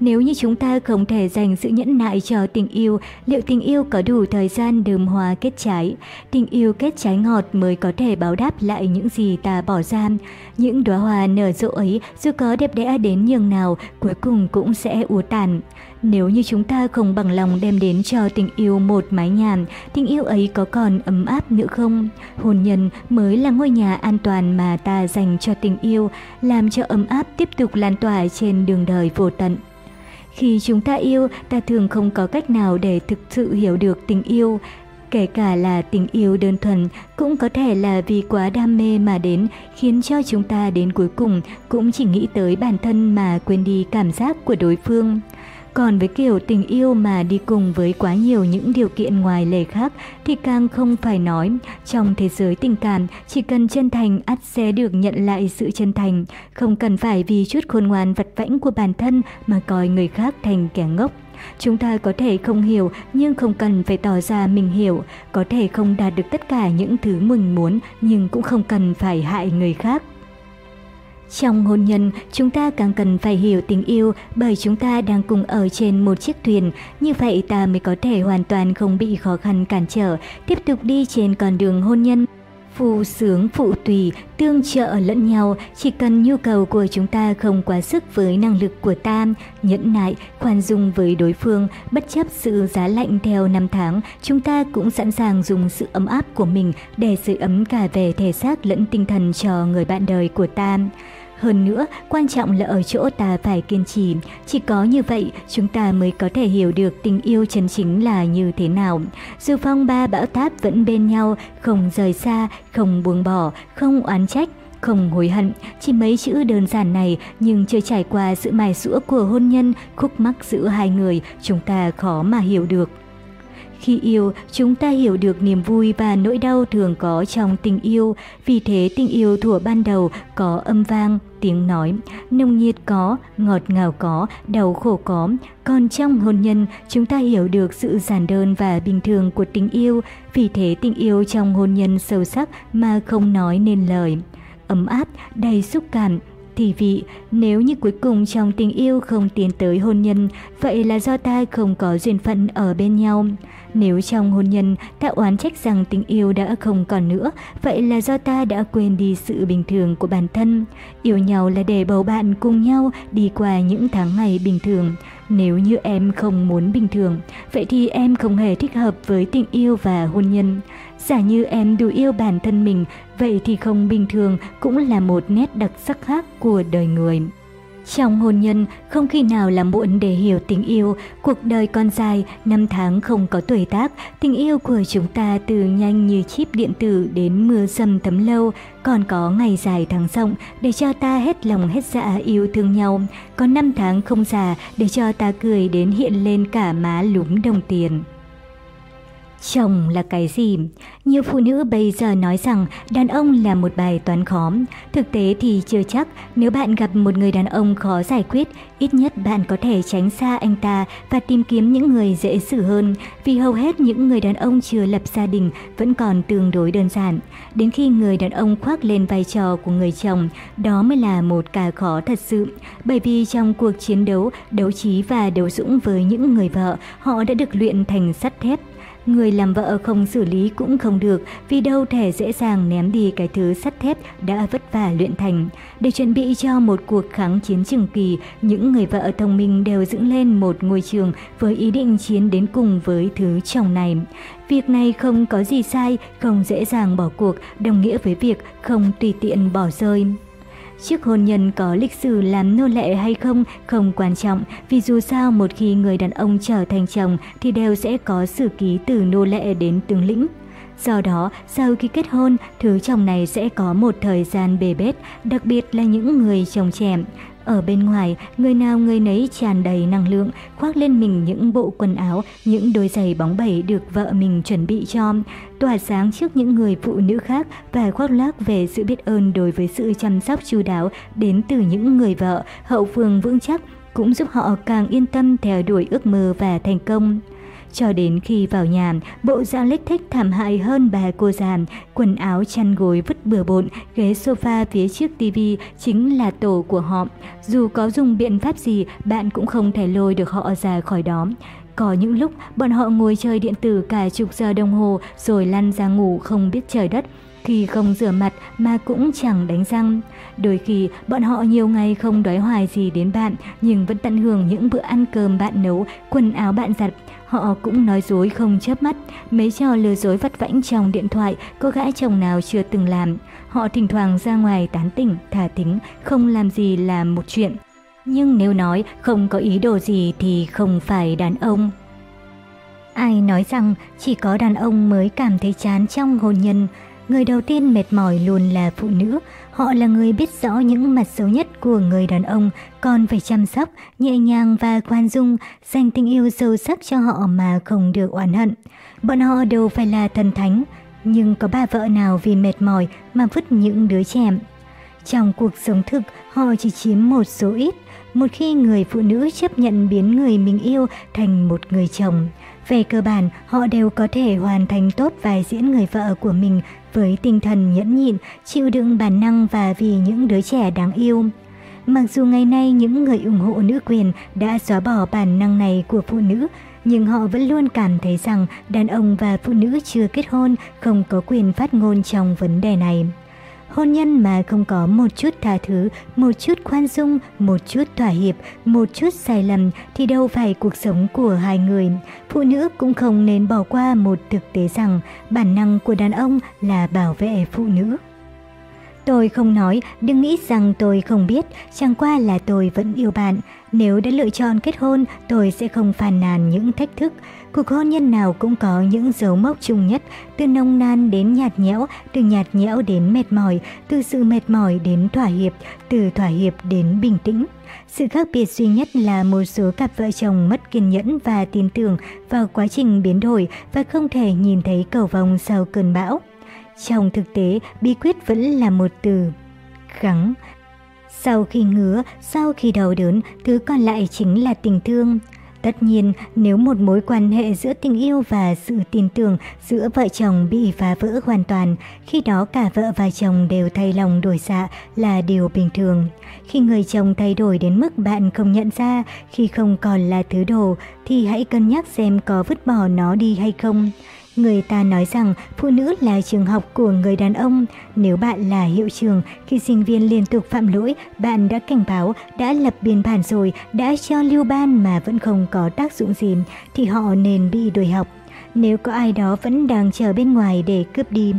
Nếu như chúng ta không thể dành sự nhẫn nại cho tình yêu, liệu tình yêu có đủ thời gian đơm hoa kết trái? Tình yêu kết trái ngọt mới có thể báo đáp lại những gì ta bỏ ra. Những đóa hoa nở rộ ấy dù có đẹp đẽ đến nhường nào, cuối cùng cũng sẽ úa tàn. Nếu như chúng ta không bằng lòng đem đến cho tình yêu một mái nhà, tình yêu ấy có còn ấm áp nữa không? Hôn nhân mới là ngôi nhà an toàn mà ta dành cho tình yêu, làm cho ấm áp tiếp tục lan tỏa trên đường đời vô tận. Khi chúng ta yêu, ta thường không có cách nào để thực sự hiểu được tình yêu. Kể cả là tình yêu đơn thuần cũng có thể là vì quá đam mê mà đến khiến cho chúng ta đến cuối cùng cũng chỉ nghĩ tới bản thân mà quên đi cảm giác của đối phương. Còn với kiểu tình yêu mà đi cùng với quá nhiều những điều kiện ngoài lề khác thì càng không phải nói. Trong thế giới tình cảm, chỉ cần chân thành ắt sẽ được nhận lại sự chân thành. Không cần phải vì chút khôn ngoan vật vãnh của bản thân mà coi người khác thành kẻ ngốc. Chúng ta có thể không hiểu nhưng không cần phải tỏ ra mình hiểu, có thể không đạt được tất cả những thứ mình muốn nhưng cũng không cần phải hại người khác. Trong hôn nhân, chúng ta càng cần phải hiểu tình yêu bởi chúng ta đang cùng ở trên một chiếc thuyền, như vậy ta mới có thể hoàn toàn không bị khó khăn cản trở, tiếp tục đi trên con đường hôn nhân. Phù sướng phụ tùy, tương trợ lẫn nhau, chỉ cần nhu cầu của chúng ta không quá sức với năng lực của ta, nhẫn nại, khoan dung với đối phương, bất chấp sự giá lạnh theo năm tháng, chúng ta cũng sẵn sàng dùng sự ấm áp của mình để sưởi ấm cả về thể xác lẫn tinh thần cho người bạn đời của ta. Hơn nữa, quan trọng là ở chỗ ta phải kiên trì, chỉ có như vậy chúng ta mới có thể hiểu được tình yêu chân chính là như thế nào. Dù phong ba bão táp vẫn bên nhau, không rời xa, không buông bỏ, không oán trách, không hối hận, chỉ mấy chữ đơn giản này nhưng chưa trải qua sự mài sũa của hôn nhân, khúc mắc giữa hai người, chúng ta khó mà hiểu được. Khi yêu, chúng ta hiểu được niềm vui và nỗi đau thường có trong tình yêu, vì thế tình yêu thuở ban đầu có âm vang, tiếng nói, nồng nhiệt có, ngọt ngào có, đau khổ có. Còn trong hôn nhân, chúng ta hiểu được sự giản đơn và bình thường của tình yêu, vì thế tình yêu trong hôn nhân sâu sắc mà không nói nên lời. Ấm áp, đầy xúc cảm, thì vị, nếu như cuối cùng trong tình yêu không tiến tới hôn nhân, vậy là do ta không có duyên phận ở bên nhau. Nếu trong hôn nhân ta oán trách rằng tình yêu đã không còn nữa, vậy là do ta đã quên đi sự bình thường của bản thân. Yêu nhau là để bầu bạn cùng nhau đi qua những tháng ngày bình thường. Nếu như em không muốn bình thường, vậy thì em không hề thích hợp với tình yêu và hôn nhân. Giả như em đủ yêu bản thân mình, vậy thì không bình thường cũng là một nét đặc sắc khác của đời người. Trong hôn nhân, không khi nào là muộn để hiểu tình yêu, cuộc đời con dài, năm tháng không có tuổi tác, tình yêu của chúng ta từ nhanh như chip điện tử đến mưa dầm thấm lâu, còn có ngày dài tháng rộng để cho ta hết lòng hết dạ yêu thương nhau, có năm tháng không già để cho ta cười đến hiện lên cả má lúm đồng tiền. Chồng là cái gì? Nhiều phụ nữ bây giờ nói rằng đàn ông là một bài toán khó. Thực tế thì chưa chắc, nếu bạn gặp một người đàn ông khó giải quyết, ít nhất bạn có thể tránh xa anh ta và tìm kiếm những người dễ xử hơn, vì hầu hết những người đàn ông chưa lập gia đình vẫn còn tương đối đơn giản. Đến khi người đàn ông khoác lên vai trò của người chồng, đó mới là một cả khó thật sự. Bởi vì trong cuộc chiến đấu, đấu trí và đấu dũng với những người vợ, họ đã được luyện thành sắt thép. Người làm vợ không xử lý cũng không được vì đâu thể dễ dàng ném đi cái thứ sắt thép đã vất vả luyện thành. Để chuẩn bị cho một cuộc kháng chiến trường kỳ, những người vợ thông minh đều dựng lên một ngôi trường với ý định chiến đến cùng với thứ chồng này. Việc này không có gì sai, không dễ dàng bỏ cuộc, đồng nghĩa với việc không tùy tiện bỏ rơi. Chiếc hôn nhân có lịch sử làm nô lệ hay không không quan trọng, vì dù sao một khi người đàn ông trở thành chồng thì đều sẽ có sử ký từ nô lệ đến tướng lĩnh. Do đó, sau khi kết hôn, thứ chồng này sẽ có một thời gian bề bết, đặc biệt là những người chồng trẻ. Ở bên ngoài, người nào người nấy tràn đầy năng lượng, khoác lên mình những bộ quần áo, những đôi giày bóng bẩy được vợ mình chuẩn bị cho, tỏa sáng trước những người phụ nữ khác và khoác lác về sự biết ơn đối với sự chăm sóc chu đáo đến từ những người vợ, hậu phương vững chắc, cũng giúp họ càng yên tâm theo đuổi ước mơ và thành công. Cho đến khi vào nhà, bộ dạng lích thích thảm hại hơn bà cô già, quần áo chăn gối vứt bừa bộn, ghế sofa phía trước tivi chính là tổ của họ. Dù có dùng biện pháp gì, bạn cũng không thể lôi được họ ra khỏi đó. Có những lúc bọn họ ngồi chơi điện tử cả chục giờ đồng hồ rồi lăn ra ngủ không biết trời đất khi không rửa mặt mà cũng chẳng đánh răng. Đôi khi bọn họ nhiều ngày không đói hoài gì đến bạn nhưng vẫn tận hưởng những bữa ăn cơm bạn nấu, quần áo bạn giặt. Họ cũng nói dối không chớp mắt, mấy trò lừa dối vắt vãnh trong điện thoại có gã chồng nào chưa từng làm. Họ thỉnh thoảng ra ngoài tán tỉnh, thả tính, không làm gì là một chuyện. Nhưng nếu nói không có ý đồ gì thì không phải đàn ông. Ai nói rằng chỉ có đàn ông mới cảm thấy chán trong hôn nhân, người đầu tiên mệt mỏi luôn là phụ nữ. Họ là người biết rõ những mặt xấu nhất của người đàn ông, còn phải chăm sóc, nhẹ nhàng và khoan dung, dành tình yêu sâu sắc cho họ mà không được oán hận. Bọn họ đều phải là thần thánh, nhưng có bà vợ nào vì mệt mỏi mà vứt những đứa trẻ. Trong cuộc sống thực, họ chỉ chiếm một số ít. Một khi người phụ nữ chấp nhận biến người mình yêu thành một người chồng, về cơ bản họ đều có thể hoàn thành tốt vai diễn người vợ của mình với tinh thần nhẫn nhịn, chịu đựng bản năng và vì những đứa trẻ đáng yêu. Mặc dù ngày nay những người ủng hộ nữ quyền đã xóa bỏ bản năng này của phụ nữ, nhưng họ vẫn luôn cảm thấy rằng đàn ông và phụ nữ chưa kết hôn không có quyền phát ngôn trong vấn đề này. Hôn nhân mà không có một chút tha thứ, một chút khoan dung, một chút thỏa hiệp, một chút sai lầm thì đâu phải cuộc sống của hai người. Phụ nữ cũng không nên bỏ qua một thực tế rằng bản năng của đàn ông là bảo vệ phụ nữ. Tôi không nói, đừng nghĩ rằng tôi không biết, chẳng qua là tôi vẫn yêu bạn. Nếu đã lựa chọn kết hôn, tôi sẽ không phàn nàn những thách thức. Cuộc hôn nhân nào cũng có những dấu mốc chung nhất, từ nông nan đến nhạt nhẽo, từ nhạt nhẽo đến mệt mỏi, từ sự mệt mỏi đến thỏa hiệp, từ thỏa hiệp đến bình tĩnh. Sự khác biệt duy nhất là một số cặp vợ chồng mất kiên nhẫn và tin tưởng vào quá trình biến đổi và không thể nhìn thấy cầu vồng sau cơn bão. Trong thực tế, bí quyết vẫn là một từ, gắng. Sau khi ngứa, sau khi đau đớn, thứ còn lại chính là tình thương. Tất nhiên, nếu một mối quan hệ giữa tình yêu và sự tin tưởng giữa vợ chồng bị phá vỡ hoàn toàn, khi đó cả vợ và chồng đều thay lòng đổi dạ là điều bình thường. Khi người chồng thay đổi đến mức bạn không nhận ra, khi không còn là thứ đồ, thì hãy cân nhắc xem có vứt bỏ nó đi hay không. Người ta nói rằng phụ nữ là trường học của người đàn ông. Nếu bạn là hiệu trường, khi sinh viên liên tục phạm lỗi, bạn đã cảnh báo, đã lập biên bản rồi, đã cho lưu ban mà vẫn không có tác dụng gì, thì họ nên bị đuổi học. Nếu có ai đó vẫn đang chờ bên ngoài để cướp đi.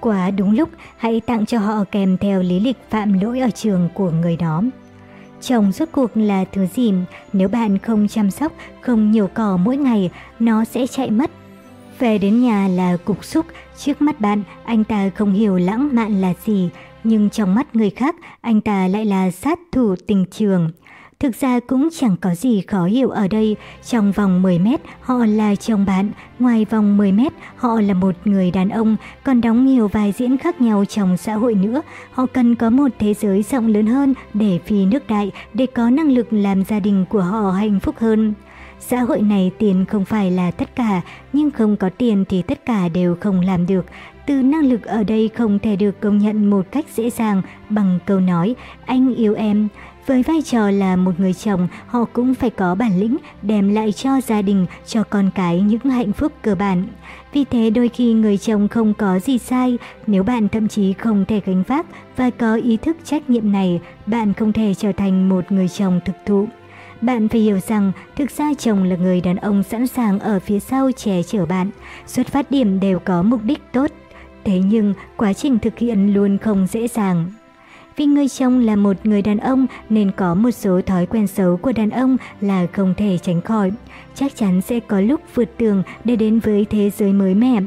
Quá đúng lúc, hãy tặng cho họ kèm theo lý lịch phạm lỗi ở trường của người đó. Chồng rốt cuộc là thứ gì? Nếu bạn không chăm sóc, không nhiều cỏ mỗi ngày, nó sẽ chạy mất về đến nhà là cục xúc, trước mắt bạn anh ta không hiểu lãng mạn là gì, nhưng trong mắt người khác anh ta lại là sát thủ tình trường. Thực ra cũng chẳng có gì khó hiểu ở đây, trong vòng 10 mét họ là chồng bạn, ngoài vòng 10 mét họ là một người đàn ông, còn đóng nhiều vai diễn khác nhau trong xã hội nữa. Họ cần có một thế giới rộng lớn hơn để phi nước đại, để có năng lực làm gia đình của họ hạnh phúc hơn. Xã hội này tiền không phải là tất cả, nhưng không có tiền thì tất cả đều không làm được. Từ năng lực ở đây không thể được công nhận một cách dễ dàng bằng câu nói anh yêu em. Với vai trò là một người chồng, họ cũng phải có bản lĩnh đem lại cho gia đình, cho con cái những hạnh phúc cơ bản. Vì thế đôi khi người chồng không có gì sai, nếu bạn thậm chí không thể gánh vác và có ý thức trách nhiệm này, bạn không thể trở thành một người chồng thực thụ. Bạn phải hiểu rằng thực ra chồng là người đàn ông sẵn sàng ở phía sau che chở bạn. Xuất phát điểm đều có mục đích tốt. Thế nhưng quá trình thực hiện luôn không dễ dàng. Vì người chồng là một người đàn ông nên có một số thói quen xấu của đàn ông là không thể tránh khỏi. Chắc chắn sẽ có lúc vượt tường để đến với thế giới mới mẻ.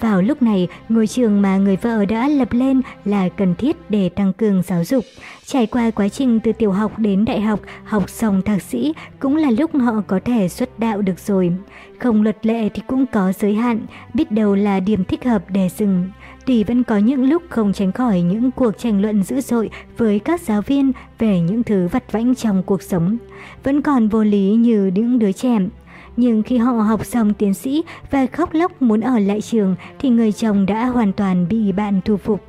Vào lúc này, ngôi trường mà người vợ đã lập lên là cần thiết để tăng cường giáo dục. Trải qua quá trình từ tiểu học đến đại học, học xong thạc sĩ cũng là lúc họ có thể xuất đạo được rồi. Không luật lệ thì cũng có giới hạn, biết đâu là điểm thích hợp để dừng. Tuy vẫn có những lúc không tránh khỏi những cuộc tranh luận dữ dội với các giáo viên về những thứ vặt vãnh trong cuộc sống. Vẫn còn vô lý như những đứa trẻ nhưng khi họ học xong tiến sĩ và khóc lóc muốn ở lại trường thì người chồng đã hoàn toàn bị bạn thu phục.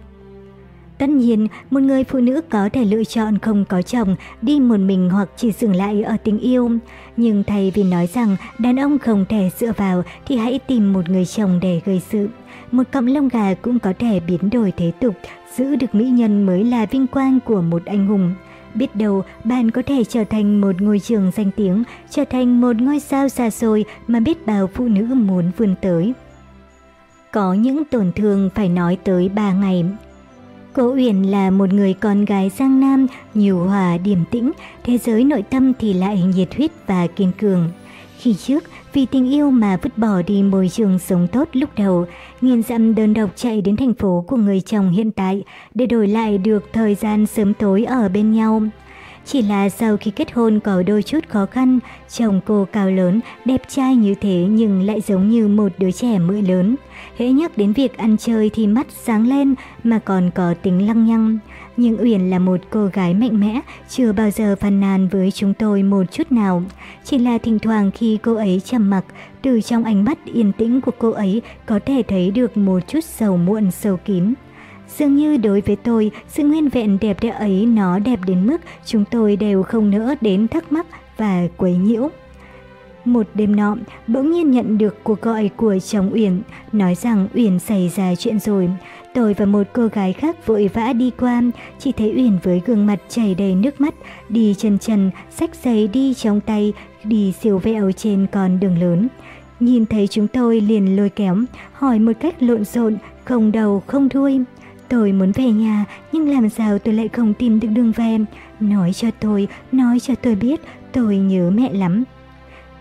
Tất nhiên, một người phụ nữ có thể lựa chọn không có chồng, đi một mình hoặc chỉ dừng lại ở tình yêu. Nhưng thay vì nói rằng đàn ông không thể dựa vào thì hãy tìm một người chồng để gây sự. Một cọng lông gà cũng có thể biến đổi thế tục, giữ được mỹ nhân mới là vinh quang của một anh hùng. Biết đâu bạn có thể trở thành một ngôi trường danh tiếng, trở thành một ngôi sao xa xôi mà biết bao phụ nữ muốn vươn tới. Có những tổn thương phải nói tới 3 ngày. Cô Uyển là một người con gái Giang Nam, nhiều hòa, điềm tĩnh, thế giới nội tâm thì lại nhiệt huyết và kiên cường. Khi trước, vì tình yêu mà vứt bỏ đi môi trường sống tốt lúc đầu, nghìn dặm đơn độc chạy đến thành phố của người chồng hiện tại để đổi lại được thời gian sớm tối ở bên nhau. Chỉ là sau khi kết hôn có đôi chút khó khăn, chồng cô cao lớn, đẹp trai như thế nhưng lại giống như một đứa trẻ mới lớn. Hễ nhắc đến việc ăn chơi thì mắt sáng lên mà còn có tính lăng nhăng. Nhưng Uyển là một cô gái mạnh mẽ, chưa bao giờ phàn nàn với chúng tôi một chút nào. Chỉ là thỉnh thoảng khi cô ấy trầm mặc, từ trong ánh mắt yên tĩnh của cô ấy có thể thấy được một chút sầu muộn sâu kín. Dường như đối với tôi, sự nguyên vẹn đẹp đẽ ấy nó đẹp đến mức chúng tôi đều không nỡ đến thắc mắc và quấy nhiễu. Một đêm nọ, bỗng nhiên nhận được cuộc gọi của chồng Uyển, nói rằng Uyển xảy ra chuyện rồi. Tôi và một cô gái khác vội vã đi qua, chỉ thấy Uyển với gương mặt chảy đầy nước mắt, đi chân chân, sách giày đi trong tay, đi siêu vẹo trên con đường lớn. Nhìn thấy chúng tôi liền lôi kéo, hỏi một cách lộn xộn, không đầu không đuôi. Tôi muốn về nhà, nhưng làm sao tôi lại không tìm được đường về. Nói cho tôi, nói cho tôi biết, tôi nhớ mẹ lắm.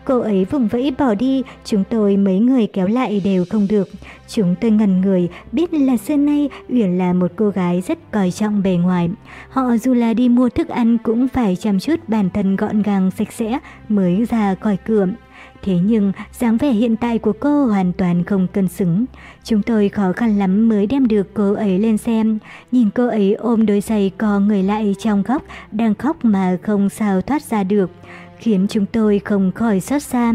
Cô ấy vùng vẫy bỏ đi, chúng tôi mấy người kéo lại đều không được. Chúng tôi ngần người, biết là xưa nay Uyển là một cô gái rất coi trọng bề ngoài. Họ dù là đi mua thức ăn cũng phải chăm chút bản thân gọn gàng sạch sẽ mới ra khỏi cửa. Thế nhưng, dáng vẻ hiện tại của cô hoàn toàn không cân xứng. Chúng tôi khó khăn lắm mới đem được cô ấy lên xem. Nhìn cô ấy ôm đôi giày co người lại trong góc, đang khóc mà không sao thoát ra được khiến chúng tôi không khỏi xót xa.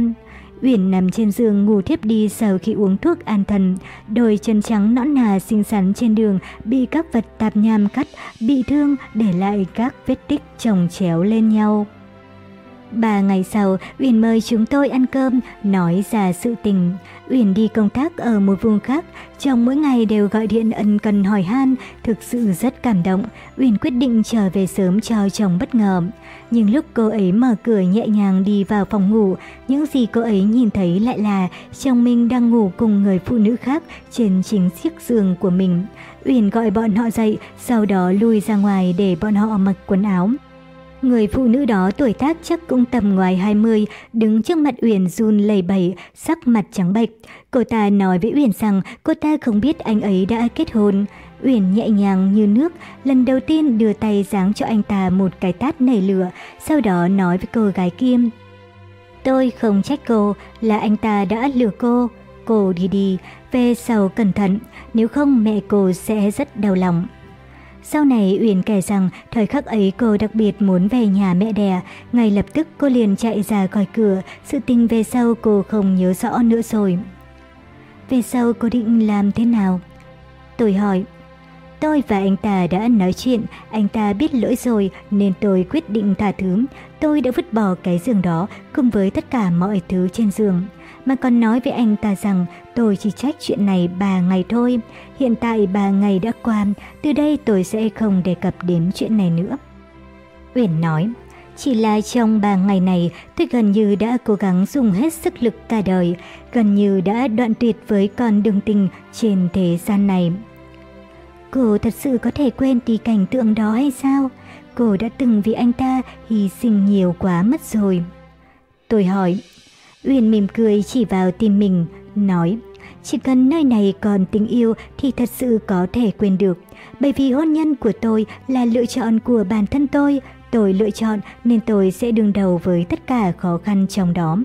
Uyển nằm trên giường ngủ thiếp đi sau khi uống thuốc an thần, đôi chân trắng nõn nà xinh xắn trên đường bị các vật tạp nham cắt, bị thương để lại các vết tích chồng chéo lên nhau. Ba ngày sau, Uyển mời chúng tôi ăn cơm, nói ra sự tình. Uyển đi công tác ở một vùng khác, trong mỗi ngày đều gọi điện ân cần hỏi han, thực sự rất cảm động. Uyển quyết định trở về sớm cho chồng bất ngờ. Nhưng lúc cô ấy mở cửa nhẹ nhàng đi vào phòng ngủ, những gì cô ấy nhìn thấy lại là chồng mình đang ngủ cùng người phụ nữ khác trên chính chiếc giường của mình. Uyển gọi bọn họ dậy, sau đó lui ra ngoài để bọn họ mặc quần áo. Người phụ nữ đó tuổi tác chắc cũng tầm ngoài 20, đứng trước mặt Uyển run lẩy bẩy, sắc mặt trắng bệch. Cô ta nói với Uyển rằng cô ta không biết anh ấy đã kết hôn. Uyển nhẹ nhàng như nước, lần đầu tiên đưa tay giáng cho anh ta một cái tát nảy lửa, sau đó nói với cô gái kia. Tôi không trách cô, là anh ta đã lừa cô. Cô đi đi, về sau cẩn thận, nếu không mẹ cô sẽ rất đau lòng. Sau này Uyển kể rằng thời khắc ấy cô đặc biệt muốn về nhà mẹ đẻ, ngay lập tức cô liền chạy ra khỏi cửa, sự tình về sau cô không nhớ rõ nữa rồi. Về sau cô định làm thế nào? Tôi hỏi. Tôi và anh ta đã nói chuyện, anh ta biết lỗi rồi nên tôi quyết định tha thứ. Tôi đã vứt bỏ cái giường đó cùng với tất cả mọi thứ trên giường mà còn nói với anh ta rằng tôi chỉ trách chuyện này 3 ngày thôi. Hiện tại 3 ngày đã qua, từ đây tôi sẽ không đề cập đến chuyện này nữa. Uyển nói, chỉ là trong 3 ngày này tôi gần như đã cố gắng dùng hết sức lực cả đời, gần như đã đoạn tuyệt với con đường tình trên thế gian này. Cô thật sự có thể quên đi cảnh tượng đó hay sao? Cô đã từng vì anh ta hy sinh nhiều quá mất rồi. Tôi hỏi, Uyên mỉm cười chỉ vào tim mình, nói chỉ cần nơi này còn tình yêu thì thật sự có thể quên được. Bởi vì hôn nhân của tôi là lựa chọn của bản thân tôi, tôi lựa chọn nên tôi sẽ đương đầu với tất cả khó khăn trong đó.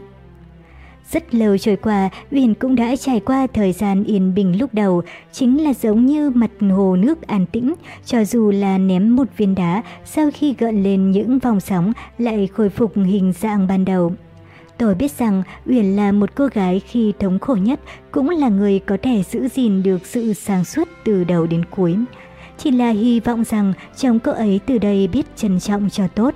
Rất lâu trôi qua, Uyển cũng đã trải qua thời gian yên bình lúc đầu, chính là giống như mặt hồ nước an tĩnh, cho dù là ném một viên đá, sau khi gợn lên những vòng sóng lại khôi phục hình dạng ban đầu. Tôi biết rằng Uyển là một cô gái khi thống khổ nhất, cũng là người có thể giữ gìn được sự sáng suốt từ đầu đến cuối. Chỉ là hy vọng rằng chồng cô ấy từ đây biết trân trọng cho tốt.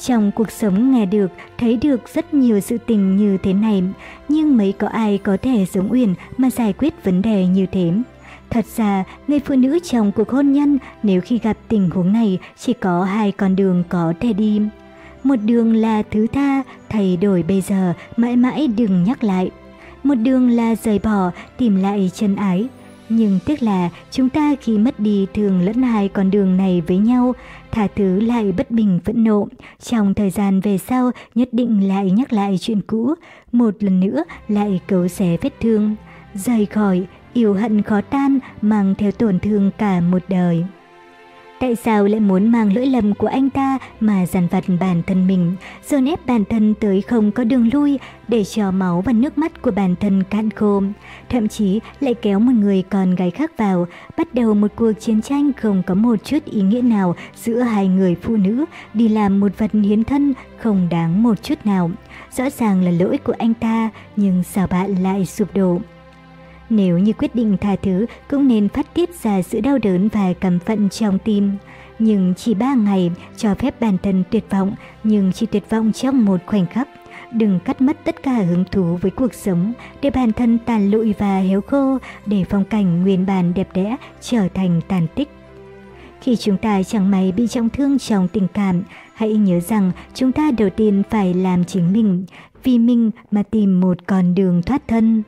Trong cuộc sống nghe được, thấy được rất nhiều sự tình như thế này, nhưng mấy có ai có thể giống Uyển mà giải quyết vấn đề như thế. Thật ra, người phụ nữ trong cuộc hôn nhân nếu khi gặp tình huống này chỉ có hai con đường có thể đi. Một đường là thứ tha, thay đổi bây giờ, mãi mãi đừng nhắc lại. Một đường là rời bỏ, tìm lại chân ái. Nhưng tiếc là chúng ta khi mất đi thường lẫn hai con đường này với nhau, Tha thứ lại bất bình phẫn nộ. Trong thời gian về sau nhất định lại nhắc lại chuyện cũ. Một lần nữa lại cấu xé vết thương. Rời khỏi, yêu hận khó tan, mang theo tổn thương cả một đời. Tại sao lại muốn mang lỗi lầm của anh ta mà dằn vặt bản thân mình, dồn ép bản thân tới không có đường lui để cho máu và nước mắt của bản thân cạn khô. Thậm chí lại kéo một người con gái khác vào, bắt đầu một cuộc chiến tranh không có một chút ý nghĩa nào giữa hai người phụ nữ đi làm một vật hiến thân không đáng một chút nào. Rõ ràng là lỗi của anh ta, nhưng sao bạn lại sụp đổ? Nếu như quyết định tha thứ cũng nên phát tiết ra sự đau đớn và căm phận trong tim. Nhưng chỉ ba ngày cho phép bản thân tuyệt vọng, nhưng chỉ tuyệt vọng trong một khoảnh khắc. Đừng cắt mất tất cả hứng thú với cuộc sống, để bản thân tàn lụi và héo khô, để phong cảnh nguyên bản đẹp đẽ trở thành tàn tích. Khi chúng ta chẳng may bị trọng thương trong tình cảm, hãy nhớ rằng chúng ta đầu tiên phải làm chính mình, vì mình mà tìm một con đường thoát thân.